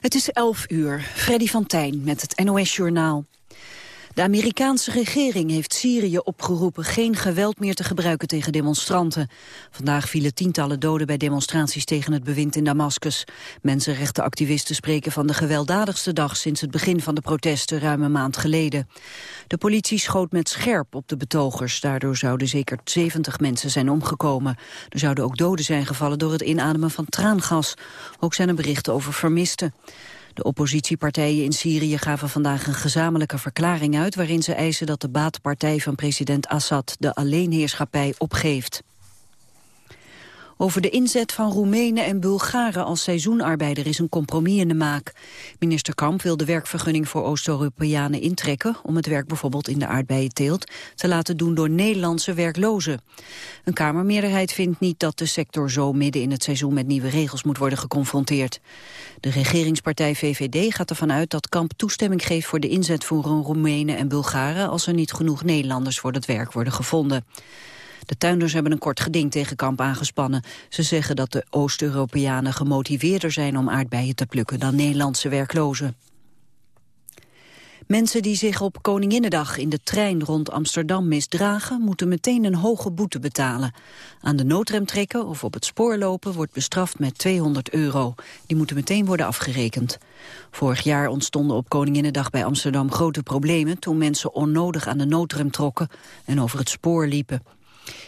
Het is 11 uur. Freddy van Tijn met het NOS-journaal. De Amerikaanse regering heeft Syrië opgeroepen geen geweld meer te gebruiken tegen demonstranten. Vandaag vielen tientallen doden bij demonstraties tegen het bewind in Damascus. Mensenrechtenactivisten spreken van de gewelddadigste dag sinds het begin van de protesten ruim een maand geleden. De politie schoot met scherp op de betogers. Daardoor zouden zeker 70 mensen zijn omgekomen. Er zouden ook doden zijn gevallen door het inademen van traangas. Ook zijn er berichten over vermisten. De oppositiepartijen in Syrië gaven vandaag een gezamenlijke verklaring uit... waarin ze eisen dat de baatpartij van president Assad de alleenheerschappij opgeeft. Over de inzet van Roemenen en Bulgaren als seizoenarbeider is een compromis in de maak. Minister Kamp wil de werkvergunning voor Oost-Europeanen intrekken... om het werk bijvoorbeeld in de aardbeienteelt te laten doen door Nederlandse werklozen. Een Kamermeerderheid vindt niet dat de sector zo midden in het seizoen met nieuwe regels moet worden geconfronteerd. De regeringspartij VVD gaat ervan uit dat Kamp toestemming geeft voor de inzet voor Roemenen en Bulgaren als er niet genoeg Nederlanders voor het werk worden gevonden. De tuinders hebben een kort geding tegen Kamp aangespannen. Ze zeggen dat de Oost-Europeanen gemotiveerder zijn om aardbeien te plukken dan Nederlandse werklozen. Mensen die zich op Koninginnedag in de trein rond Amsterdam misdragen... moeten meteen een hoge boete betalen. Aan de noodrem trekken of op het spoor lopen wordt bestraft met 200 euro. Die moeten meteen worden afgerekend. Vorig jaar ontstonden op Koninginnedag bij Amsterdam grote problemen... toen mensen onnodig aan de noodrem trokken en over het spoor liepen.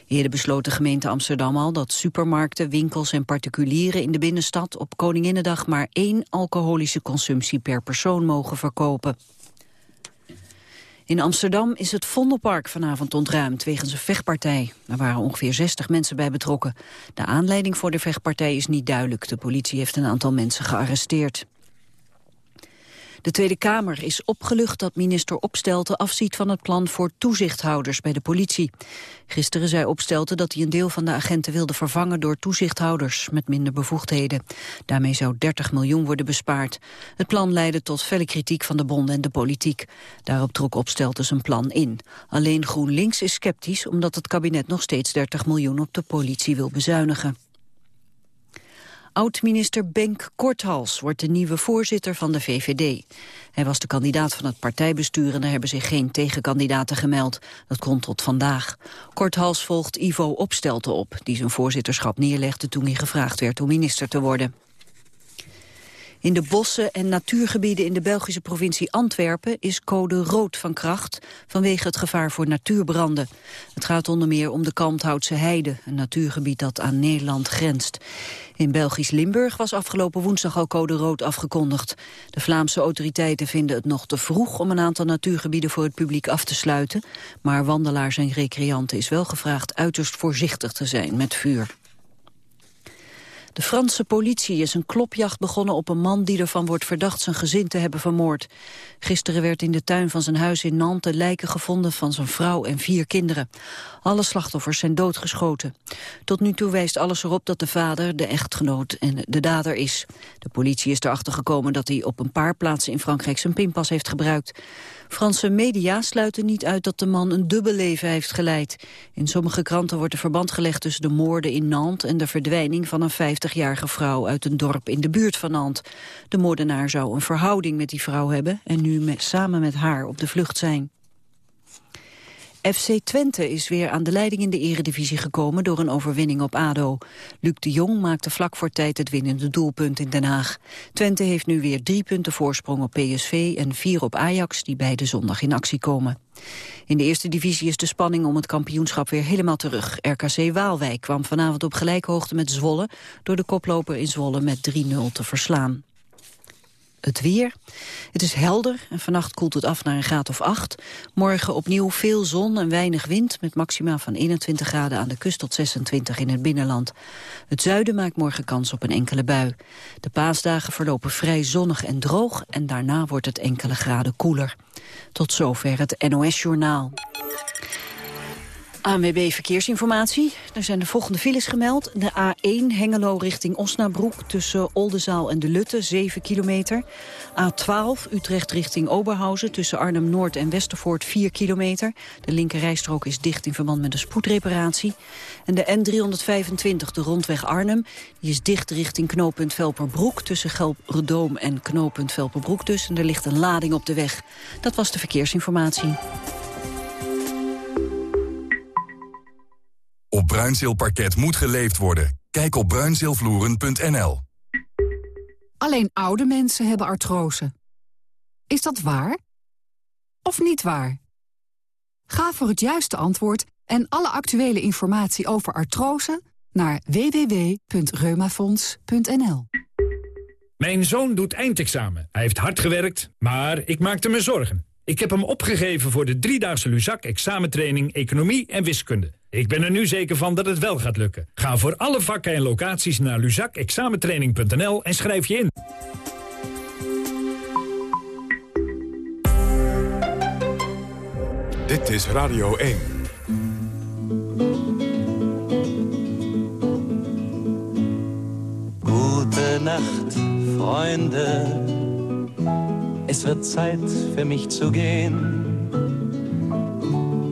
Eerder besloot de gemeente Amsterdam al dat supermarkten, winkels en particulieren in de binnenstad op Koninginnedag maar één alcoholische consumptie per persoon mogen verkopen. In Amsterdam is het Vondelpark vanavond ontruimd wegens een vechtpartij. Er waren ongeveer 60 mensen bij betrokken. De aanleiding voor de vechtpartij is niet duidelijk. De politie heeft een aantal mensen gearresteerd. De Tweede Kamer is opgelucht dat minister Opstelten afziet van het plan voor toezichthouders bij de politie. Gisteren zei Opstelten dat hij een deel van de agenten wilde vervangen door toezichthouders met minder bevoegdheden. Daarmee zou 30 miljoen worden bespaard. Het plan leidde tot felle kritiek van de bonden en de politiek. Daarop trok Opstelten zijn plan in. Alleen GroenLinks is sceptisch omdat het kabinet nog steeds 30 miljoen op de politie wil bezuinigen. Oud-minister Benk Korthals wordt de nieuwe voorzitter van de VVD. Hij was de kandidaat van het partijbestuur en er hebben zich geen tegenkandidaten gemeld. Dat komt tot vandaag. Korthals volgt Ivo Opstelten op, die zijn voorzitterschap neerlegde toen hij gevraagd werd om minister te worden. In de bossen en natuurgebieden in de Belgische provincie Antwerpen is code rood van kracht vanwege het gevaar voor natuurbranden. Het gaat onder meer om de Kalmthoutse Heide, een natuurgebied dat aan Nederland grenst. In Belgisch Limburg was afgelopen woensdag al code rood afgekondigd. De Vlaamse autoriteiten vinden het nog te vroeg om een aantal natuurgebieden voor het publiek af te sluiten. Maar wandelaars en recreanten is wel gevraagd uiterst voorzichtig te zijn met vuur. De Franse politie is een klopjacht begonnen op een man die ervan wordt verdacht zijn gezin te hebben vermoord. Gisteren werd in de tuin van zijn huis in Nantes lijken gevonden van zijn vrouw en vier kinderen. Alle slachtoffers zijn doodgeschoten. Tot nu toe wijst alles erop dat de vader, de echtgenoot en de dader is. De politie is erachter gekomen dat hij op een paar plaatsen in Frankrijk zijn pinpas heeft gebruikt. Franse media sluiten niet uit dat de man een dubbel leven heeft geleid. In sommige kranten wordt er verband gelegd tussen de moorden in Nantes... en de verdwijning van een 50-jarige vrouw uit een dorp in de buurt van Nantes. De moordenaar zou een verhouding met die vrouw hebben... en nu met, samen met haar op de vlucht zijn. FC Twente is weer aan de leiding in de eredivisie gekomen door een overwinning op ADO. Luc de Jong maakte vlak voor tijd het winnende doelpunt in Den Haag. Twente heeft nu weer drie punten voorsprong op PSV en vier op Ajax, die beide zondag in actie komen. In de eerste divisie is de spanning om het kampioenschap weer helemaal terug. RKC Waalwijk kwam vanavond op gelijke hoogte met Zwolle... door de koploper in Zwolle met 3-0 te verslaan. Het weer. Het is helder en vannacht koelt het af naar een graad of 8. Morgen opnieuw veel zon en weinig wind... met maxima van 21 graden aan de kust tot 26 in het binnenland. Het zuiden maakt morgen kans op een enkele bui. De paasdagen verlopen vrij zonnig en droog... en daarna wordt het enkele graden koeler. Tot zover het NOS-journaal. ANWB Verkeersinformatie. Er zijn de volgende files gemeld. De A1 Hengelo richting Osnabroek tussen Oldenzaal en De Lutte, 7 kilometer. A12 Utrecht richting Oberhausen tussen Arnhem-Noord en Westervoort, 4 kilometer. De linkerrijstrook is dicht in verband met een spoedreparatie. En de N325, de rondweg Arnhem, die is dicht richting knooppunt Velperbroek... tussen Gelredoom en knooppunt Velperbroek dus. En er ligt een lading op de weg. Dat was de verkeersinformatie. Bruinzeelparket moet geleefd worden. Kijk op bruinzeelvloeren.nl. Alleen oude mensen hebben artrose. Is dat waar? Of niet waar? Ga voor het juiste antwoord en alle actuele informatie over artrose naar www.reumafonds.nl. Mijn zoon doet eindexamen. Hij heeft hard gewerkt, maar ik maakte me zorgen. Ik heb hem opgegeven voor de driedaagse Luzak examentraining Economie en Wiskunde. Ik ben er nu zeker van dat het wel gaat lukken. Ga voor alle vakken en locaties naar luzakexamentraining.nl en schrijf je in. Dit is Radio 1. Gute Nacht, Freunde. Es wird Zeit für mich zu gehen.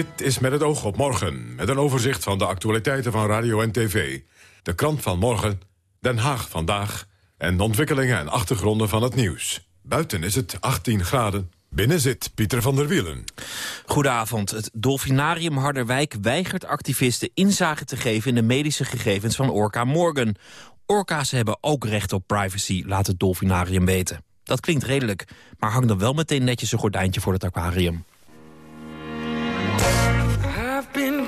Dit is met het oog op morgen, met een overzicht van de actualiteiten van radio en tv. De krant van morgen, Den Haag vandaag en de ontwikkelingen en achtergronden van het nieuws. Buiten is het 18 graden. Binnen zit Pieter van der Wielen. Goedenavond. Het Dolfinarium Harderwijk weigert activisten inzage te geven... in de medische gegevens van Orca Morgan. Orka's hebben ook recht op privacy, laat het Dolfinarium weten. Dat klinkt redelijk, maar hang dan wel meteen netjes een gordijntje voor het aquarium.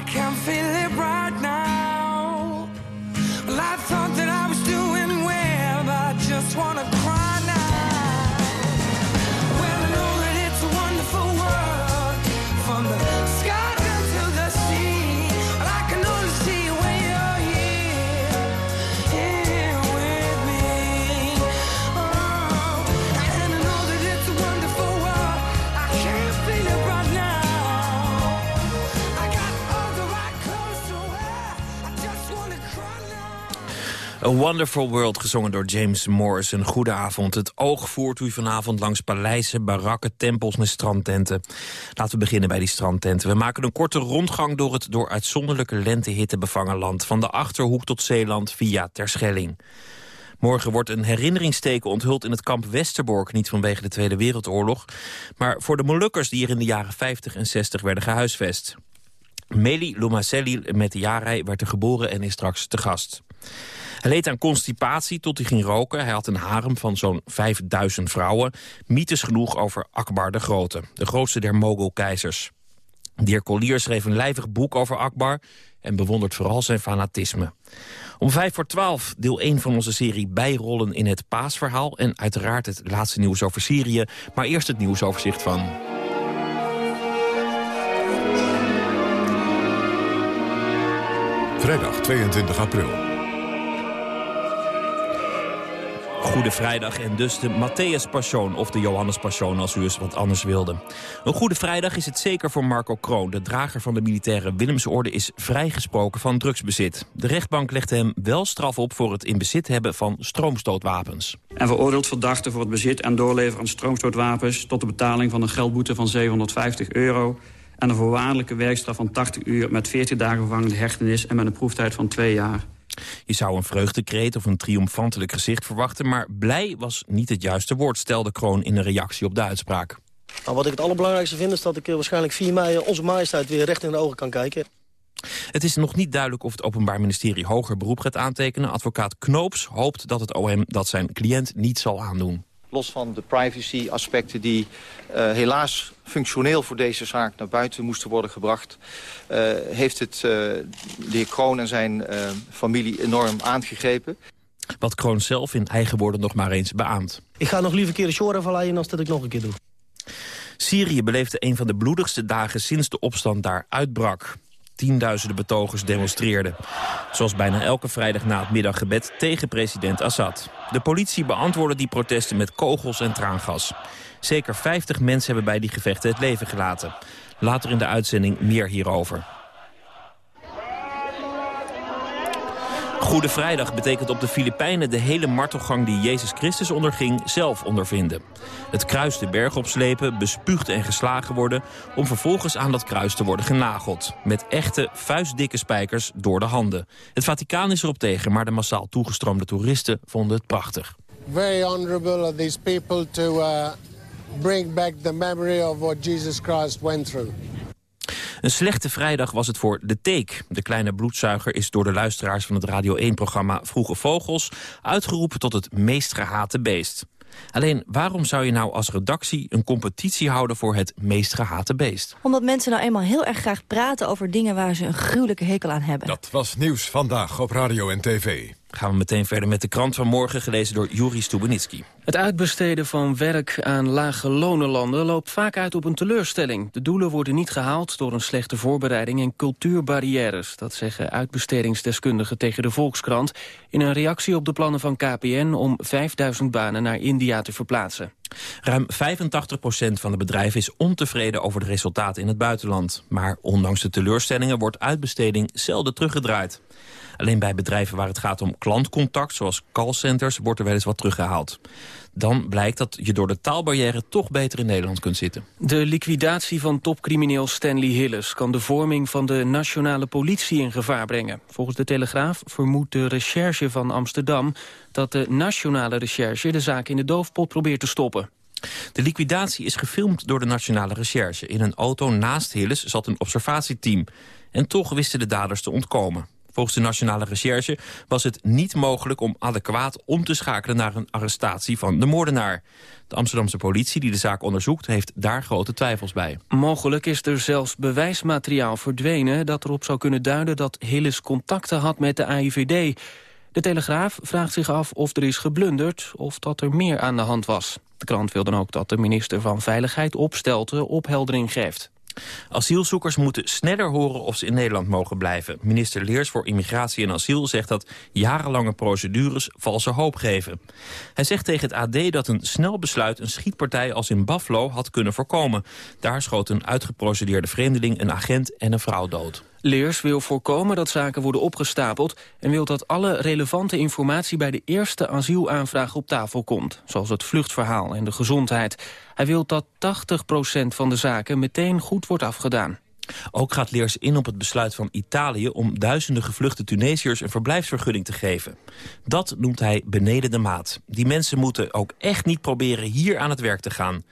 I count. A Wonderful World, gezongen door James Morrison. Goedenavond. Het oog voert u vanavond langs paleizen, barakken, tempels en strandtenten. Laten we beginnen bij die strandtenten. We maken een korte rondgang door het door uitzonderlijke lentehitte bevangen land. Van de Achterhoek tot Zeeland via Terschelling. Morgen wordt een herinneringsteken onthuld in het kamp Westerbork. Niet vanwege de Tweede Wereldoorlog, maar voor de Molukkers... die hier in de jaren 50 en 60 werden gehuisvest. Meli Lumacelli met de Jarij werd er geboren en is straks te gast. Hij leed aan constipatie tot hij ging roken. Hij had een harem van zo'n 5000 vrouwen. Mythes genoeg over Akbar de Grote, de grootste der Mogulkeizers. De heer Collier schreef een lijvig boek over Akbar... en bewondert vooral zijn fanatisme. Om vijf voor twaalf deel 1 van onze serie Bijrollen in het paasverhaal... en uiteraard het laatste nieuws over Syrië. Maar eerst het nieuwsoverzicht van... Vrijdag 22 april. Goede Vrijdag en dus de Matthäus Passion of de Johannes Passion als u eens wat anders wilde. Een Goede Vrijdag is het zeker voor Marco Kroon. De drager van de militaire Willemsorde is vrijgesproken van drugsbezit. De rechtbank legde hem wel straf op voor het in bezit hebben van stroomstootwapens. En veroordeeld verdachte voor het bezit en doorleveren van stroomstootwapens... tot de betaling van een geldboete van 750 euro... en een voorwaardelijke werkstraf van 80 uur met 14 dagen vervangende hechtenis... en met een proeftijd van twee jaar. Je zou een vreugdekreet of een triomfantelijk gezicht verwachten... maar blij was niet het juiste woord, stelde Kroon in een reactie op de uitspraak. Nou, wat ik het allerbelangrijkste vind is dat ik eh, waarschijnlijk 4 mei... Eh, onze majesteit weer recht in de ogen kan kijken. Het is nog niet duidelijk of het Openbaar Ministerie hoger beroep gaat aantekenen. Advocaat Knoops hoopt dat het OM dat zijn cliënt niet zal aandoen. Los van de privacy-aspecten die uh, helaas functioneel voor deze zaak naar buiten moesten worden gebracht... Uh, heeft het uh, de heer Kroon en zijn familie enorm aangegrepen. Wat Kroon zelf in eigen woorden nog maar eens beaamt. Ik ga nog liever een keer de shore verleiden als dat ik nog een keer doe. Syrië beleefde een van de bloedigste dagen sinds de opstand daar uitbrak tienduizenden betogers demonstreerden. Zoals bijna elke vrijdag na het middaggebed tegen president Assad. De politie beantwoordde die protesten met kogels en traangas. Zeker 50 mensen hebben bij die gevechten het leven gelaten. Later in de uitzending meer hierover. Goede Vrijdag betekent op de Filipijnen de hele martelgang die Jezus Christus onderging zelf ondervinden. Het kruis de berg opslepen, bespuugd en geslagen worden om vervolgens aan dat kruis te worden genageld. Met echte vuistdikke spijkers door de handen. Het Vaticaan is erop tegen, maar de massaal toegestroomde toeristen vonden het prachtig. Very of these people to uh, bring back the memory of what Jesus Christ went through. Een slechte vrijdag was het voor De Teek. De kleine bloedzuiger is door de luisteraars van het Radio 1-programma Vroege Vogels... uitgeroepen tot het meest gehate beest. Alleen, waarom zou je nou als redactie een competitie houden voor het meest gehate beest? Omdat mensen nou eenmaal heel erg graag praten over dingen waar ze een gruwelijke hekel aan hebben. Dat was Nieuws Vandaag op Radio en TV. Gaan we meteen verder met de krant van morgen, gelezen door Juri Stubenitski. Het uitbesteden van werk aan lage lonenlanden loopt vaak uit op een teleurstelling. De doelen worden niet gehaald door een slechte voorbereiding en cultuurbarrières. Dat zeggen uitbestedingsdeskundigen tegen de Volkskrant... in een reactie op de plannen van KPN om 5000 banen naar India te verplaatsen. Ruim 85% van de bedrijven is ontevreden over de resultaten in het buitenland. Maar ondanks de teleurstellingen wordt uitbesteding zelden teruggedraaid. Alleen bij bedrijven waar het gaat om klantcontact, zoals callcenters, wordt er wel eens wat teruggehaald. Dan blijkt dat je door de taalbarrière toch beter in Nederland kunt zitten. De liquidatie van topcrimineel Stanley Hilles kan de vorming van de nationale politie in gevaar brengen. Volgens de Telegraaf vermoedt de recherche van Amsterdam dat de nationale recherche de zaak in de doofpot probeert te stoppen. De liquidatie is gefilmd door de Nationale Recherche. In een auto naast Hilles zat een observatieteam. En toch wisten de daders te ontkomen. Volgens de Nationale Recherche was het niet mogelijk om adequaat om te schakelen naar een arrestatie van de moordenaar. De Amsterdamse politie die de zaak onderzoekt heeft daar grote twijfels bij. Mogelijk is er zelfs bewijsmateriaal verdwenen dat erop zou kunnen duiden dat Hilles contacten had met de AIVD. De Telegraaf vraagt zich af of er is geblunderd of dat er meer aan de hand was. De krant wil dan ook dat de minister van Veiligheid opstelte opheldering geeft. Asielzoekers moeten sneller horen of ze in Nederland mogen blijven. Minister Leers voor Immigratie en Asiel zegt dat jarenlange procedures valse hoop geven. Hij zegt tegen het AD dat een snel besluit een schietpartij als in Buffalo had kunnen voorkomen. Daar schoot een uitgeprocedeerde vreemdeling een agent en een vrouw dood. Leers wil voorkomen dat zaken worden opgestapeld... en wil dat alle relevante informatie bij de eerste asielaanvraag op tafel komt... zoals het vluchtverhaal en de gezondheid. Hij wil dat 80% van de zaken meteen goed wordt afgedaan. Ook gaat Leers in op het besluit van Italië om duizenden gevluchte Tunesiërs een verblijfsvergunning te geven. Dat noemt hij beneden de maat. Die mensen moeten ook echt niet proberen hier aan het werk te gaan.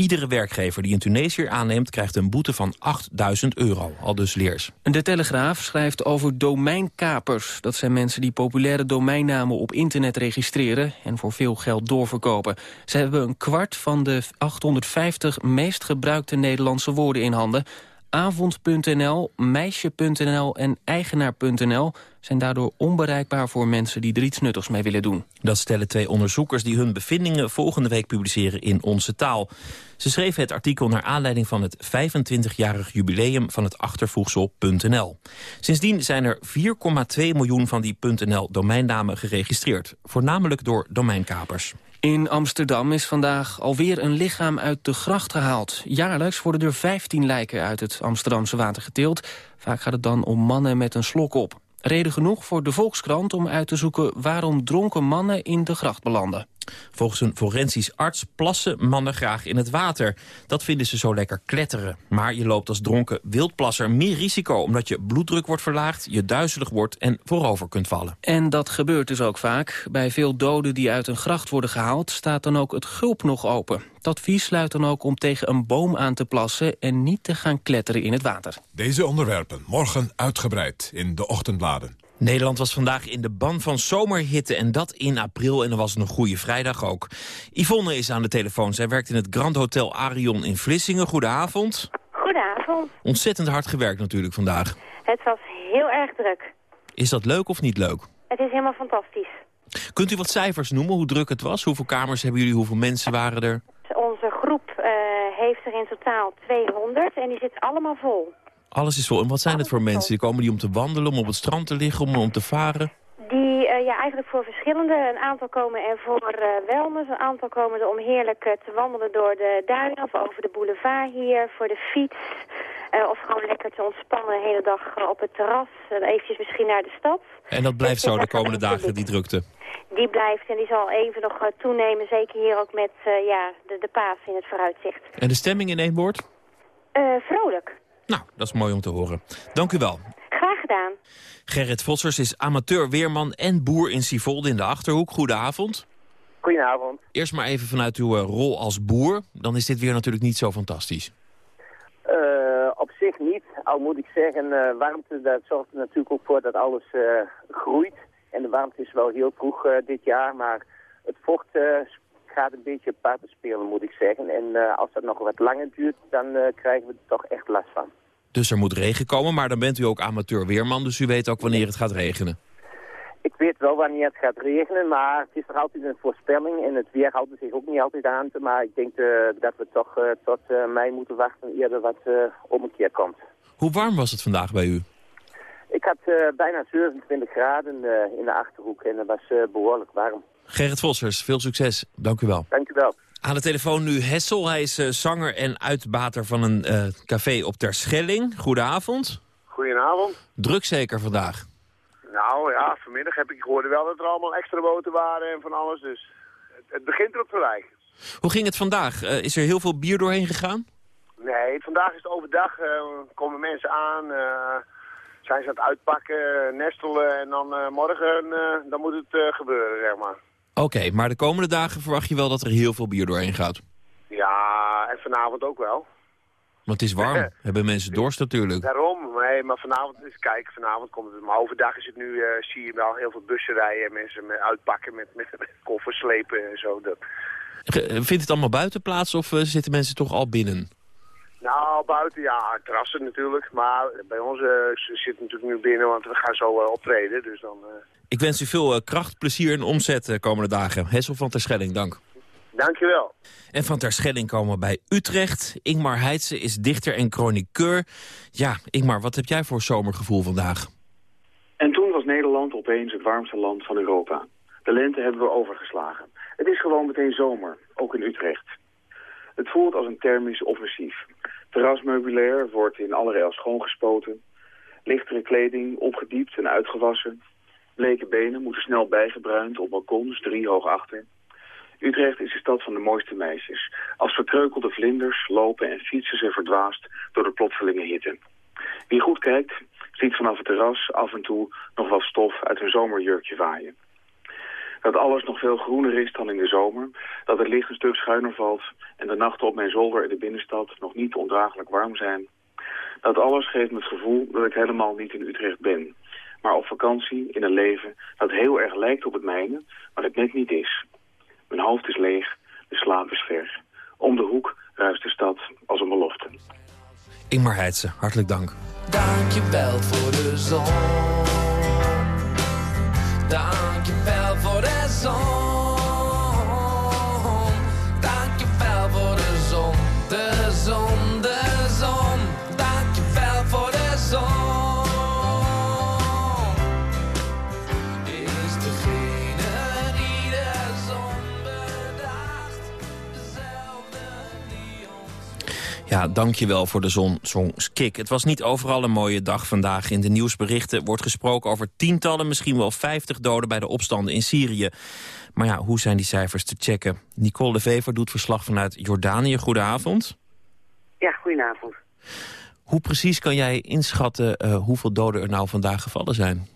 Iedere werkgever die een Tunesiër aanneemt... krijgt een boete van 8000 euro, al dus leers. De Telegraaf schrijft over domeinkapers. Dat zijn mensen die populaire domeinnamen op internet registreren... en voor veel geld doorverkopen. Ze hebben een kwart van de 850 meest gebruikte Nederlandse woorden in handen avond.nl, meisje.nl en eigenaar.nl zijn daardoor onbereikbaar voor mensen die er iets nuttigs mee willen doen. Dat stellen twee onderzoekers die hun bevindingen volgende week publiceren in Onze Taal. Ze schreven het artikel naar aanleiding van het 25-jarig jubileum van het achtervoegsel.nl. Sindsdien zijn er 4,2 miljoen van die .nl domeinnamen geregistreerd, voornamelijk door domeinkapers. In Amsterdam is vandaag alweer een lichaam uit de gracht gehaald. Jaarlijks worden er 15 lijken uit het Amsterdamse water geteeld. Vaak gaat het dan om mannen met een slok op. Reden genoeg voor de Volkskrant om uit te zoeken waarom dronken mannen in de gracht belanden. Volgens een forensisch arts plassen mannen graag in het water. Dat vinden ze zo lekker kletteren. Maar je loopt als dronken wildplasser meer risico... omdat je bloeddruk wordt verlaagd, je duizelig wordt en voorover kunt vallen. En dat gebeurt dus ook vaak. Bij veel doden die uit een gracht worden gehaald... staat dan ook het gulp nog open. Het advies sluit dan ook om tegen een boom aan te plassen... en niet te gaan kletteren in het water. Deze onderwerpen morgen uitgebreid in de ochtendbladen. Nederland was vandaag in de ban van zomerhitte en dat in april en er was een goede vrijdag ook. Yvonne is aan de telefoon. Zij werkt in het Grand Hotel Arion in Vlissingen. Goedenavond. Goedenavond. Ontzettend hard gewerkt natuurlijk vandaag. Het was heel erg druk. Is dat leuk of niet leuk? Het is helemaal fantastisch. Kunt u wat cijfers noemen, hoe druk het was? Hoeveel kamers hebben jullie, hoeveel mensen waren er? Onze groep uh, heeft er in totaal 200 en die zit allemaal vol. Alles is vol. En wat zijn het voor mensen? Die komen die om te wandelen, om op het strand te liggen, om, om te varen? Die, uh, ja, eigenlijk voor verschillende. Een aantal komen er voor uh, wellness. Een aantal komen er om heerlijk uh, te wandelen door de duinen of over de boulevard hier, voor de fiets. of gewoon lekker te ontspannen de hele dag op het terras. eventjes misschien naar de stad. En dat blijft zo de komende dagen, die drukte? Die blijft en die zal even nog toenemen. Zeker hier ook met ja, de, de paas in het vooruitzicht. En de stemming in één woord? vrolijk. Nou, dat is mooi om te horen. Dank u wel. Graag gedaan. Gerrit Vossers is amateur-weerman en boer in Sivolde in de Achterhoek. Goedenavond. Goedenavond. Eerst maar even vanuit uw eh, rol als boer. Dan is dit weer natuurlijk niet zo fantastisch. Uh, op zich niet. Al moet ik zeggen, uh, warmte dat zorgt er natuurlijk ook voor dat alles uh, groeit. En de warmte is wel heel vroeg dit jaar, maar het vocht gaat een beetje parten spelen, moet ik zeggen. En uh, als dat nog wat langer duurt, dan uh, krijgen we er toch echt last van. Dus er moet regen komen, maar dan bent u ook amateur-weerman, dus u weet ook wanneer het gaat regenen. Ik weet wel wanneer het gaat regenen, maar het is toch altijd een voorspelling. En het weer houdt er zich ook niet altijd aan. Maar ik denk uh, dat we toch tot mei moeten wachten eerder wat omgekeerd komt. Hoe warm was het vandaag bij u? Ik had bijna 27 graden in de Achterhoek en dat was behoorlijk warm. Gerrit Vossers, veel succes. Dank u wel. Dank u wel. Aan de telefoon nu Hessel. Hij is uh, zanger en uitbater van een uh, café op Terschelling. Goedenavond. Goedenavond. Druk zeker vandaag? Nou ja, vanmiddag heb ik gehoord wel dat er allemaal extra boten waren en van alles. Dus het, het begint erop te lijken. Hoe ging het vandaag? Uh, is er heel veel bier doorheen gegaan? Nee, vandaag is het overdag. komen mensen aan zijn ze aan het uitpakken, nestelen en dan morgen dan moet het gebeuren, zeg maar. Oké, okay, maar de komende dagen verwacht je wel dat er heel veel bier doorheen gaat? Ja, en vanavond ook wel. Want het is warm. Hebben mensen dorst natuurlijk. Daarom, nee, maar vanavond is kijken, vanavond komt het. Maar overdag is het nu, uh, zie je wel heel veel bussen rijden. Mensen met uitpakken met, met, met koffers slepen en zo. Dat. Vindt het allemaal buiten plaats of uh, zitten mensen toch al binnen? Nou, buiten, ja, terrassen natuurlijk. Maar bij ons uh, zit natuurlijk nu binnen, want we gaan zo optreden. Dus dan... Ik wens u veel uh, kracht, plezier en omzet de komende dagen. Hessel van Terschelling, dank. Dankjewel. En van Terschelling komen we bij Utrecht. Ingmar Heitse is dichter en chroniqueur. Ja, Ingmar, wat heb jij voor zomergevoel vandaag? En toen was Nederland opeens het warmste land van Europa. De lente hebben we overgeslagen. Het is gewoon meteen zomer, ook in Utrecht. Het voelt als een thermisch offensief. Terrasmeubilair wordt in allerijl schoongespoten. Lichtere kleding, opgediept en uitgewassen. Bleke benen moeten snel bijgebruind op balkons, drie hoog achter. Utrecht is de stad van de mooiste meisjes. Als verkreukelde vlinders lopen en fietsen ze verdwaasd door de plotselinge hitte. Wie goed kijkt, ziet vanaf het terras af en toe nog wel stof uit een zomerjurkje waaien. Dat alles nog veel groener is dan in de zomer, dat het licht een stuk schuiner valt en de nachten op mijn zolder in de binnenstad nog niet ondraaglijk warm zijn. Dat alles geeft me het gevoel dat ik helemaal niet in Utrecht ben, maar op vakantie in een leven dat heel erg lijkt op het mijne, maar het net niet is. Mijn hoofd is leeg, de slaap is ver. Om de hoek ruist de stad als een belofte. Ingmar Heidse, hartelijk dank. Dankjewel voor de zon. Dankjewel voor de zon. Ja, dankjewel voor de zon, Skik. Het was niet overal een mooie dag vandaag. In de nieuwsberichten wordt gesproken over tientallen, misschien wel vijftig doden bij de opstanden in Syrië. Maar ja, hoe zijn die cijfers te checken? Nicole de Vever doet verslag vanuit Jordanië. Goedenavond. Ja, goedenavond. Hoe precies kan jij inschatten eh, hoeveel doden er nou vandaag gevallen zijn?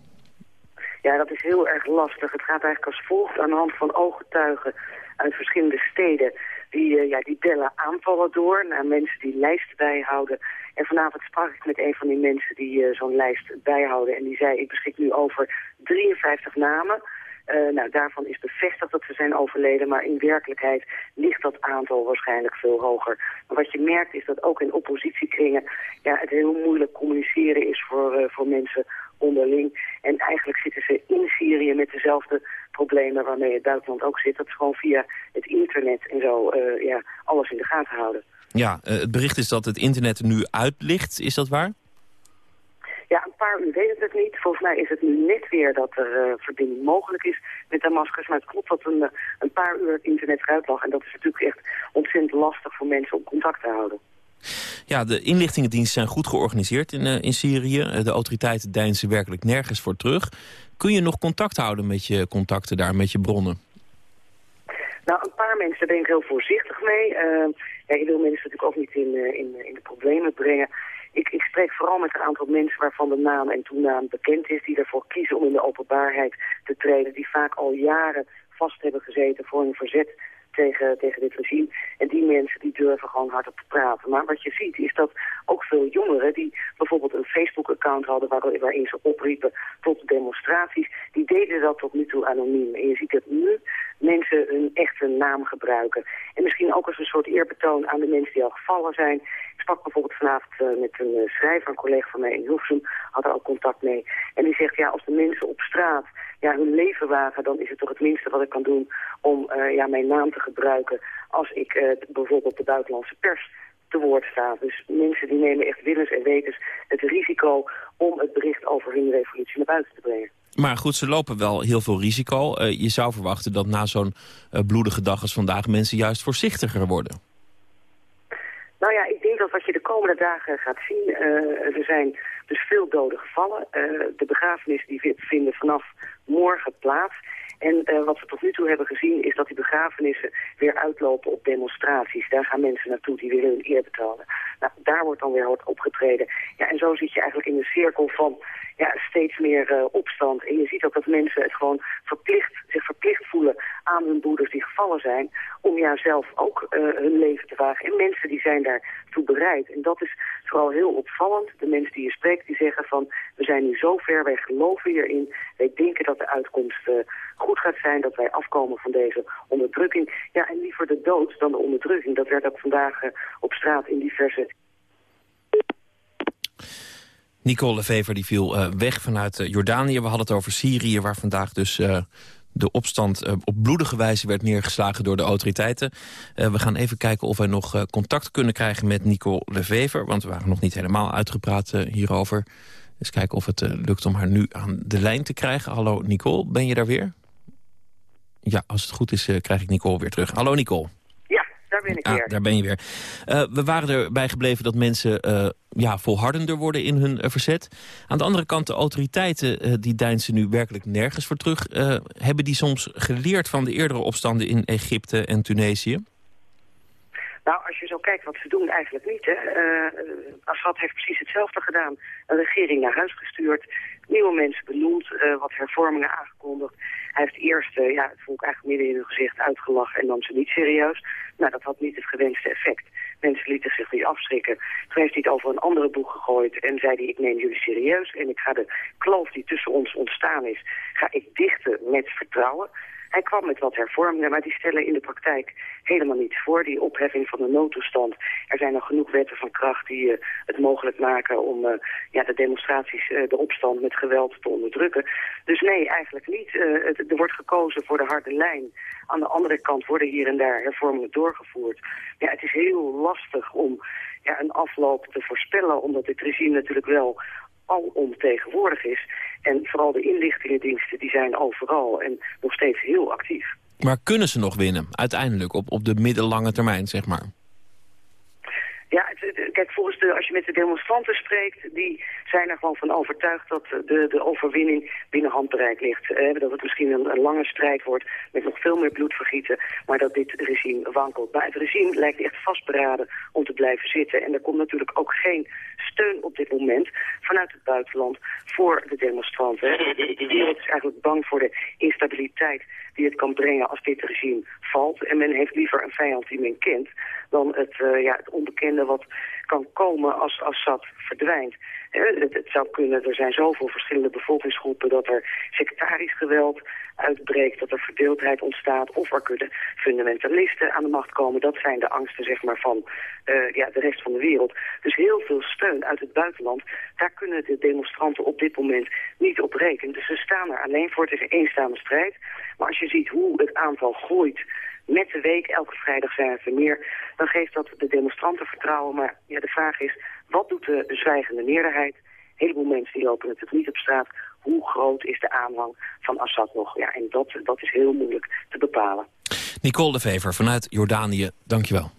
Ja, dat is heel erg lastig. Het gaat eigenlijk als volgt aan de hand van ooggetuigen uit verschillende steden. Die, eh, ja, die bellen aanvallen door naar mensen die lijsten bijhouden. En vanavond sprak ik met een van die mensen die eh, zo'n lijst bijhouden. En die zei, ik beschik nu over 53 namen. Eh, nou, daarvan is bevestigd dat ze zijn overleden, maar in werkelijkheid ligt dat aantal waarschijnlijk veel hoger. Maar wat je merkt is dat ook in oppositiekringen ja, het heel moeilijk communiceren is voor, voor mensen onderling. En eigenlijk zitten ze in Syrië met dezelfde problemen waarmee het buitenland ook zit. Dat is gewoon via het internet en zo eh, ja, alles in de gaten houden. Ja, eh, het bericht is dat het internet er nu uit ligt. Is dat waar? Ja, een paar uur weet het niet. Volgens mij is het nu net weer dat er eh, verbinding mogelijk is met Damascus. Maar het klopt dat een, een paar uur het internet eruit lag. En dat is natuurlijk echt ontzettend lastig voor mensen om contact te houden. Ja, de inlichtingendiensten zijn goed georganiseerd in, eh, in Syrië. Eh, De autoriteiten deinzen werkelijk nergens voor terug. Kun je nog contact houden met je contacten daar, met je bronnen? Nou, een paar mensen ben ik heel voorzichtig mee. Eh, ja, je wil mensen natuurlijk ook niet in, eh, in, in de problemen brengen. Ik, ik spreek vooral met een aantal mensen waarvan de naam en toenaam bekend is... die ervoor kiezen om in de openbaarheid te treden... die vaak al jaren vast hebben gezeten voor een verzet tegen, tegen dit regime. En die mensen die durven gewoon hardop te praten. Maar wat je ziet is dat ook veel jongeren die bijvoorbeeld een Facebook-account hadden... waar- waarin ze opriepen tot demonstraties, die deden dat tot nu toe anoniem. En je ziet dat nu mensen hun echte naam gebruiken. En misschien ook als een soort eerbetoon aan de mensen die al gevallen zijn. Sprak bijvoorbeeld vanavond eh, met een eh, schrijver, een collega van mij in Hilversum, had er ook contact mee. En die zegt, ja, als de mensen op straat ja, hun leven wagen, dan is het toch het minste wat ik kan doen om eh, ja, mijn naam te gebruiken als ik bijvoorbeeld de buitenlandse pers te woord sta. Dus mensen die nemen echt willens en wetens het risico om het bericht over hun revolutie naar buiten te brengen. Maar goed, ze lopen wel heel veel risico. Je zou verwachten dat na zo'n bloedige dag als vandaag... mensen juist voorzichtiger worden. Nou ja, ik denk dat wat je de komende dagen gaat zien, eh, er zijn dus veel doden gevallen. Eh, de begrafenissen die vi- vinden vanaf morgen plaats. En eh, wat we tot nu toe hebben gezien is dat die begrafenissen weer uitlopen op demonstraties. Daar gaan mensen naartoe die willen hun eer betonen. Nou, daar wordt dan weer wat opgetreden. Ja, en zo zit je eigenlijk in een cirkel van ja, steeds meer eh, opstand. En je ziet ook dat mensen het gewoon verplicht, zich verplicht voelen aan hun broeders die gevallen zijn... om ja zelf ook eh, hun leven te wagen. En mensen die zijn daartoe bereid. En dat is vooral heel opvallend. De mensen die je spreekt, die zeggen van... we zijn nu zo ver, wij geloven hierin. Wij denken dat de uitkomst eh, goed gaat zijn, dat wij afkomen van deze onderdrukking. Ja, en liever de dood dan de onderdrukking. Dat werd ook vandaag op straat in diverse Nicole Vever die viel eh, weg vanuit eh, Jordanië. We hadden het over Syrië, waar vandaag dus eh, de opstand op bloedige wijze werd neergeslagen door de autoriteiten. We gaan even kijken of wij nog contact kunnen krijgen met Nicole Vever, want we waren nog niet helemaal uitgepraat hierover. Eens kijken of het lukt om haar nu aan de lijn te krijgen. Hallo Nicole, ben je daar weer? Ja, als het goed is, krijg ik Nicole weer terug. Hallo Nicole. Ben ik Ah, weer. daar ben je weer. Eh, we waren erbij gebleven dat mensen eh, ja, volhardender worden in hun eh, verzet. Aan de andere kant, de autoriteiten, die deinzen nu werkelijk nergens voor terug. Hebben die soms geleerd van de eerdere opstanden in Egypte en Tunesië? Nou, als je zo kijkt wat ze doen, eigenlijk niet. Hè. Assad heeft precies hetzelfde gedaan. Een regering naar huis gestuurd, nieuwe mensen benoemd, wat hervormingen aangekondigd. Hij heeft eerst, eh, ja, het volk eigenlijk midden in hun gezicht uitgelachen en nam ze niet serieus. Nou, dat had niet het gewenste effect. Mensen lieten zich niet afschrikken. Toen heeft hij het over een andere boeg gegooid en zei hij, ik neem jullie serieus en ik ga de kloof die tussen ons ontstaan is, ga ik dichten met vertrouwen. Hij kwam met wat hervormingen, maar die stellen in de praktijk helemaal niets voor. Die opheffing van de noodtoestand. Er zijn nog genoeg wetten van kracht die eh, het mogelijk maken om eh, ja, de demonstraties, eh, de opstand met geweld te onderdrukken. Dus nee, eigenlijk niet. Het- er wordt gekozen voor de harde lijn. Aan de andere kant worden hier en daar hervormingen doorgevoerd. Ja, het is heel lastig om ja, een afloop te voorspellen, omdat dit regime natuurlijk wel alomtegenwoordig is. En vooral de inlichtingendiensten die zijn overal en nog steeds heel actief. Maar kunnen ze nog winnen, uiteindelijk, op, op de middellange termijn, zeg maar? Ja, het- het- kijk, volgens de, als je met de demonstranten spreekt, die zijn er gewoon van overtuigd dat de, de overwinning binnen handbereik ligt. Eh, dat het misschien een, een lange strijd wordt met nog veel meer bloedvergieten, maar dat dit regime wankelt. Maar het regime lijkt echt vastberaden om te blijven zitten. En er komt natuurlijk ook geen steun op dit moment vanuit het buitenland voor de demonstranten. De, de wereld is eigenlijk bang voor de instabiliteit die het kan brengen als dit regime valt. En men heeft liever een vijand die men kent dan het, eh, ja, het onbekende wat kan komen als Assad verdwijnt. Eh, het, het zou kunnen, er zijn zoveel verschillende bevolkingsgroepen dat er sectarisch geweld uitbreekt, dat er verdeeldheid ontstaat of er kunnen fundamentalisten aan de macht komen. Dat zijn de angsten zeg maar, van eh, ja, de rest van de wereld. Dus heel veel steun uit het buitenland, daar kunnen de demonstranten op dit moment niet op rekenen. Dus ze staan er alleen voor, het is een eenzame strijd. Maar als je ziet hoe het aantal groeit met de week, elke vrijdag zijn er meer, dan geeft dat de demonstranten vertrouwen. Maar ja, de vraag is, wat doet de zwijgende meerderheid? Een heleboel mensen die lopen natuurlijk niet op straat. Hoe groot is de aanhang van Assad nog? Ja, en dat, dat is heel moeilijk te bepalen. Nicole de Vever vanuit Jordanië, dankjewel.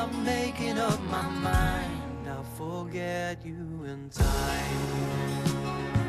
I'm making up my mind. I'll forget you in time.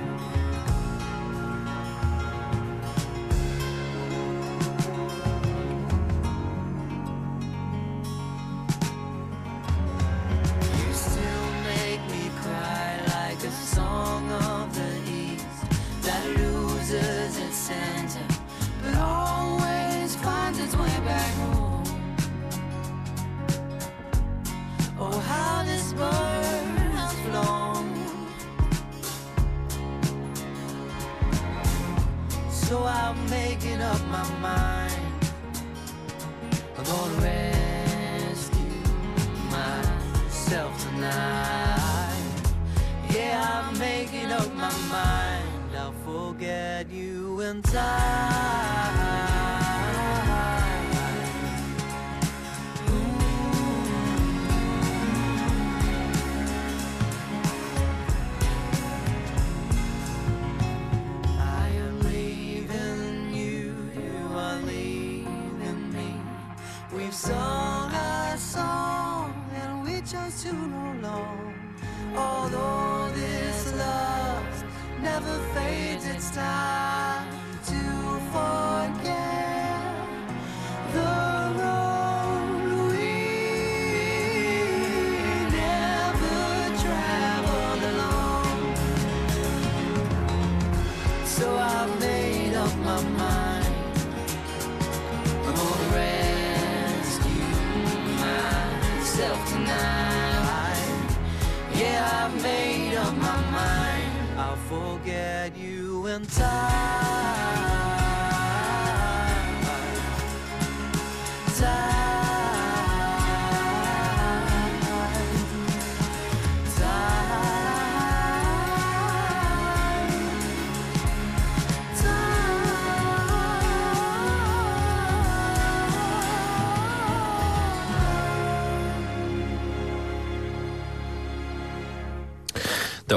Up my mind. I'm gonna rescue myself tonight. Yeah, I'm making up my mind. I'll forget you in time. 踊る you in time.